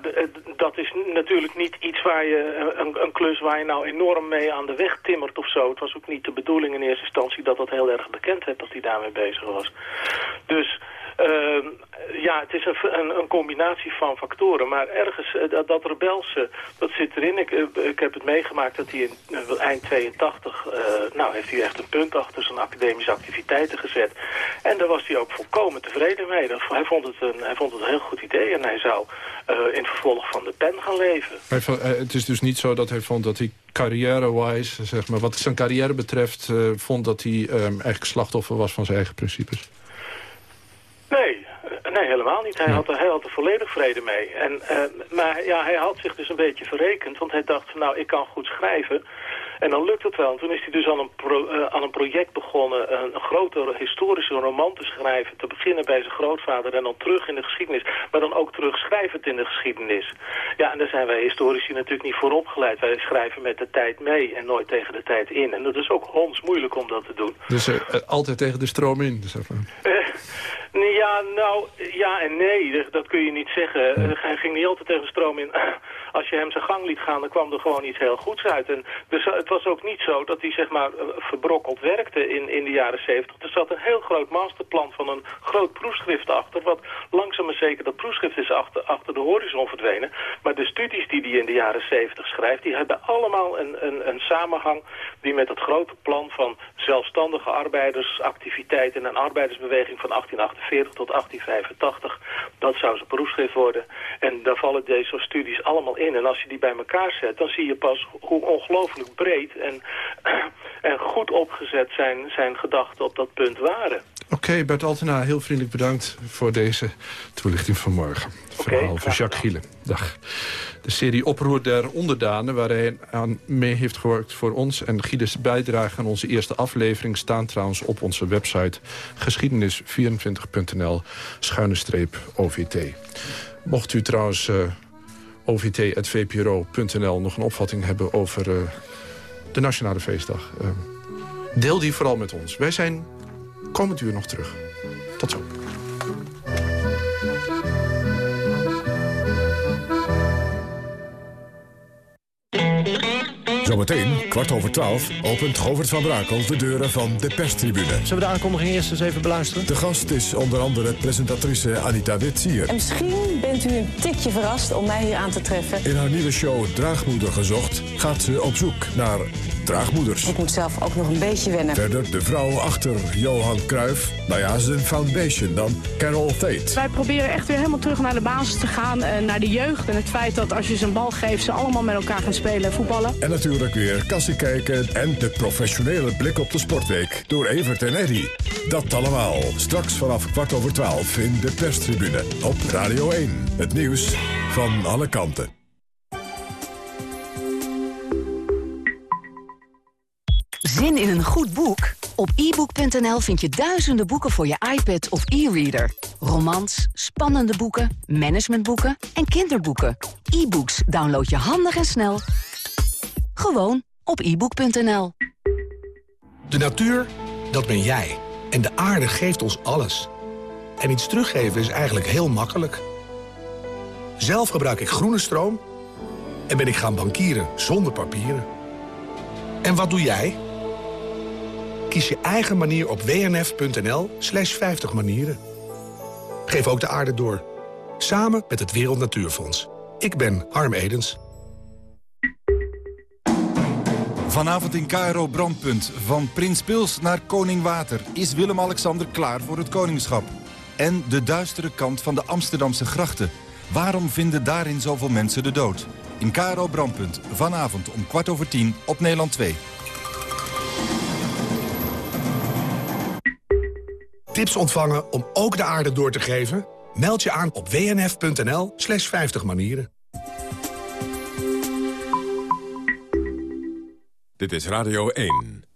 dat is natuurlijk niet iets waar je, een, een, klus waar je nou enorm mee aan de weg timmert of zo. Het was ook niet de bedoeling in eerste instantie dat dat heel erg bekend werd dat hij daarmee bezig was. Dus uh, ja, het is een, een, een, combinatie van factoren. Maar ergens, uh, dat, dat rebelse, dat zit erin. Ik, uh, ik heb het meegemaakt dat hij in uh, eind 82... nou, heeft hij echt een punt achter zijn academische activiteiten gezet. En daar was hij ook volkomen tevreden mee. Dat, hij, vond het een, hij vond het een heel goed idee. En hij zou in vervolg van de pen gaan leven. Maar het is dus niet zo dat hij vond dat hij carrière-wise... zeg maar, wat zijn carrière betreft... vond dat hij um, eigenlijk slachtoffer was van zijn eigen principes? Nee, nee, helemaal niet. Hij, had er, hij had er volledig vrede mee. En, uh, maar ja, hij had zich dus een beetje verrekend, want hij dacht van nou, ik kan goed schrijven. En dan lukt het wel. En toen is hij dus aan een, pro, uh, aan een project begonnen, een, een grote historische roman te schrijven. Te beginnen bij zijn grootvader en dan terug in de geschiedenis. Maar dan ook terug schrijvend in de geschiedenis. Ja, en daar zijn wij historici natuurlijk niet voor opgeleid. Wij schrijven met de tijd mee en nooit tegen de tijd in. En dat is ook honds moeilijk om dat te doen. Dus uh, altijd tegen de stroom in? Zeg maar. *laughs* Ja, nou, ja en nee, dat kun je niet zeggen. Hij ging niet altijd tegen de stroom in. *clears throat* Als je hem zijn gang liet gaan, dan kwam er gewoon iets heel goeds uit. En dus het was ook niet zo dat hij zeg maar verbrokkeld werkte in, in de jaren zeventig. Er zat een heel groot masterplan van een groot proefschrift achter. Wat langzaam maar zeker, dat proefschrift is achter, achter de horizon verdwenen. Maar de studies die hij in de jaren zeventig schrijft, die hebben allemaal een, een, een samenhang die met het grote plan van zelfstandige arbeidersactiviteiten en arbeidersbeweging van 1848 1848 tot 1885. Dat zou zijn proefschrift worden. En daar vallen deze studies allemaal in. En als je die bij elkaar zet, dan zie je pas hoe ongelooflijk breed en, *clears throat* en goed opgezet zijn, zijn gedachten op dat punt waren. Oké, okay, Bert Altena, heel vriendelijk bedankt voor deze toelichting vanmorgen. Okay, Verhaal van Jacques Gielen. Dag. De serie Oproer der Onderdanen, waar hij aan mee heeft gewerkt voor ons... en Giedes bijdrage aan onze eerste aflevering... staan trouwens op onze website geschiedenis24.nl schuine streep OVT. Mocht u trouwens eh, ovt.vpro.nl nog een opvatting hebben over uh, de Nationale Feestdag... Uh, deel die vooral met ons. Wij zijn komend uur nog terug. Tot zo. Zometeen, kwart over twaalf, opent Govert van Brakel de deuren van de perstribune. Zullen we de aankondiging eerst eens even beluisteren? De gast is onder andere presentatrice Anita Witsier. En misschien bent u een tikje verrast om mij hier aan te treffen. In haar nieuwe show Draagmoeder gezocht gaat ze op zoek naar draagmoeders. Ik moet zelf ook nog een beetje wennen. Verder de vrouw achter Johan Cruijff. Nou ja, zijn foundation dan, Carol Tate. Wij proberen echt weer helemaal terug naar de basis te gaan, uh, naar de jeugd. En het feit dat als je ze een bal geeft, ze allemaal met elkaar gaan spelen en voetballen. En natuurlijk weer kassie kijken en de professionele blik op de sportweek door Evert en Eddy. Dat allemaal straks vanaf kwart over twaalf in de perstribune op Radio 1. Het nieuws van alle kanten. Zin in een goed boek? Op ebook.nl vind je duizenden boeken voor je iPad of e-reader. Romans, spannende boeken, managementboeken en kinderboeken. E-books download je handig en snel. Gewoon op ebook.nl. De natuur, dat ben jij. En de aarde geeft ons alles. En iets teruggeven is eigenlijk heel makkelijk. Zelf gebruik ik groene stroom en ben ik gaan bankieren zonder papieren. En wat doe jij? Kies je eigen manier op wnf.nl slash 50 manieren. Geef ook de aarde door. Samen met het Wereld Natuurfonds. Ik ben Harm Edens. Vanavond in KRO Brandpunt. Van Prins Pils naar Koning Water. Is Willem-Alexander klaar voor het koningschap? En de duistere kant van de Amsterdamse grachten. Waarom vinden daarin zoveel mensen de dood? In KRO Brandpunt. Vanavond om kwart over tien op Nederland 2. Tips ontvangen om ook de aarde door te geven? Meld je aan op wnf.nl slash 50 manieren. Dit is Radio 1.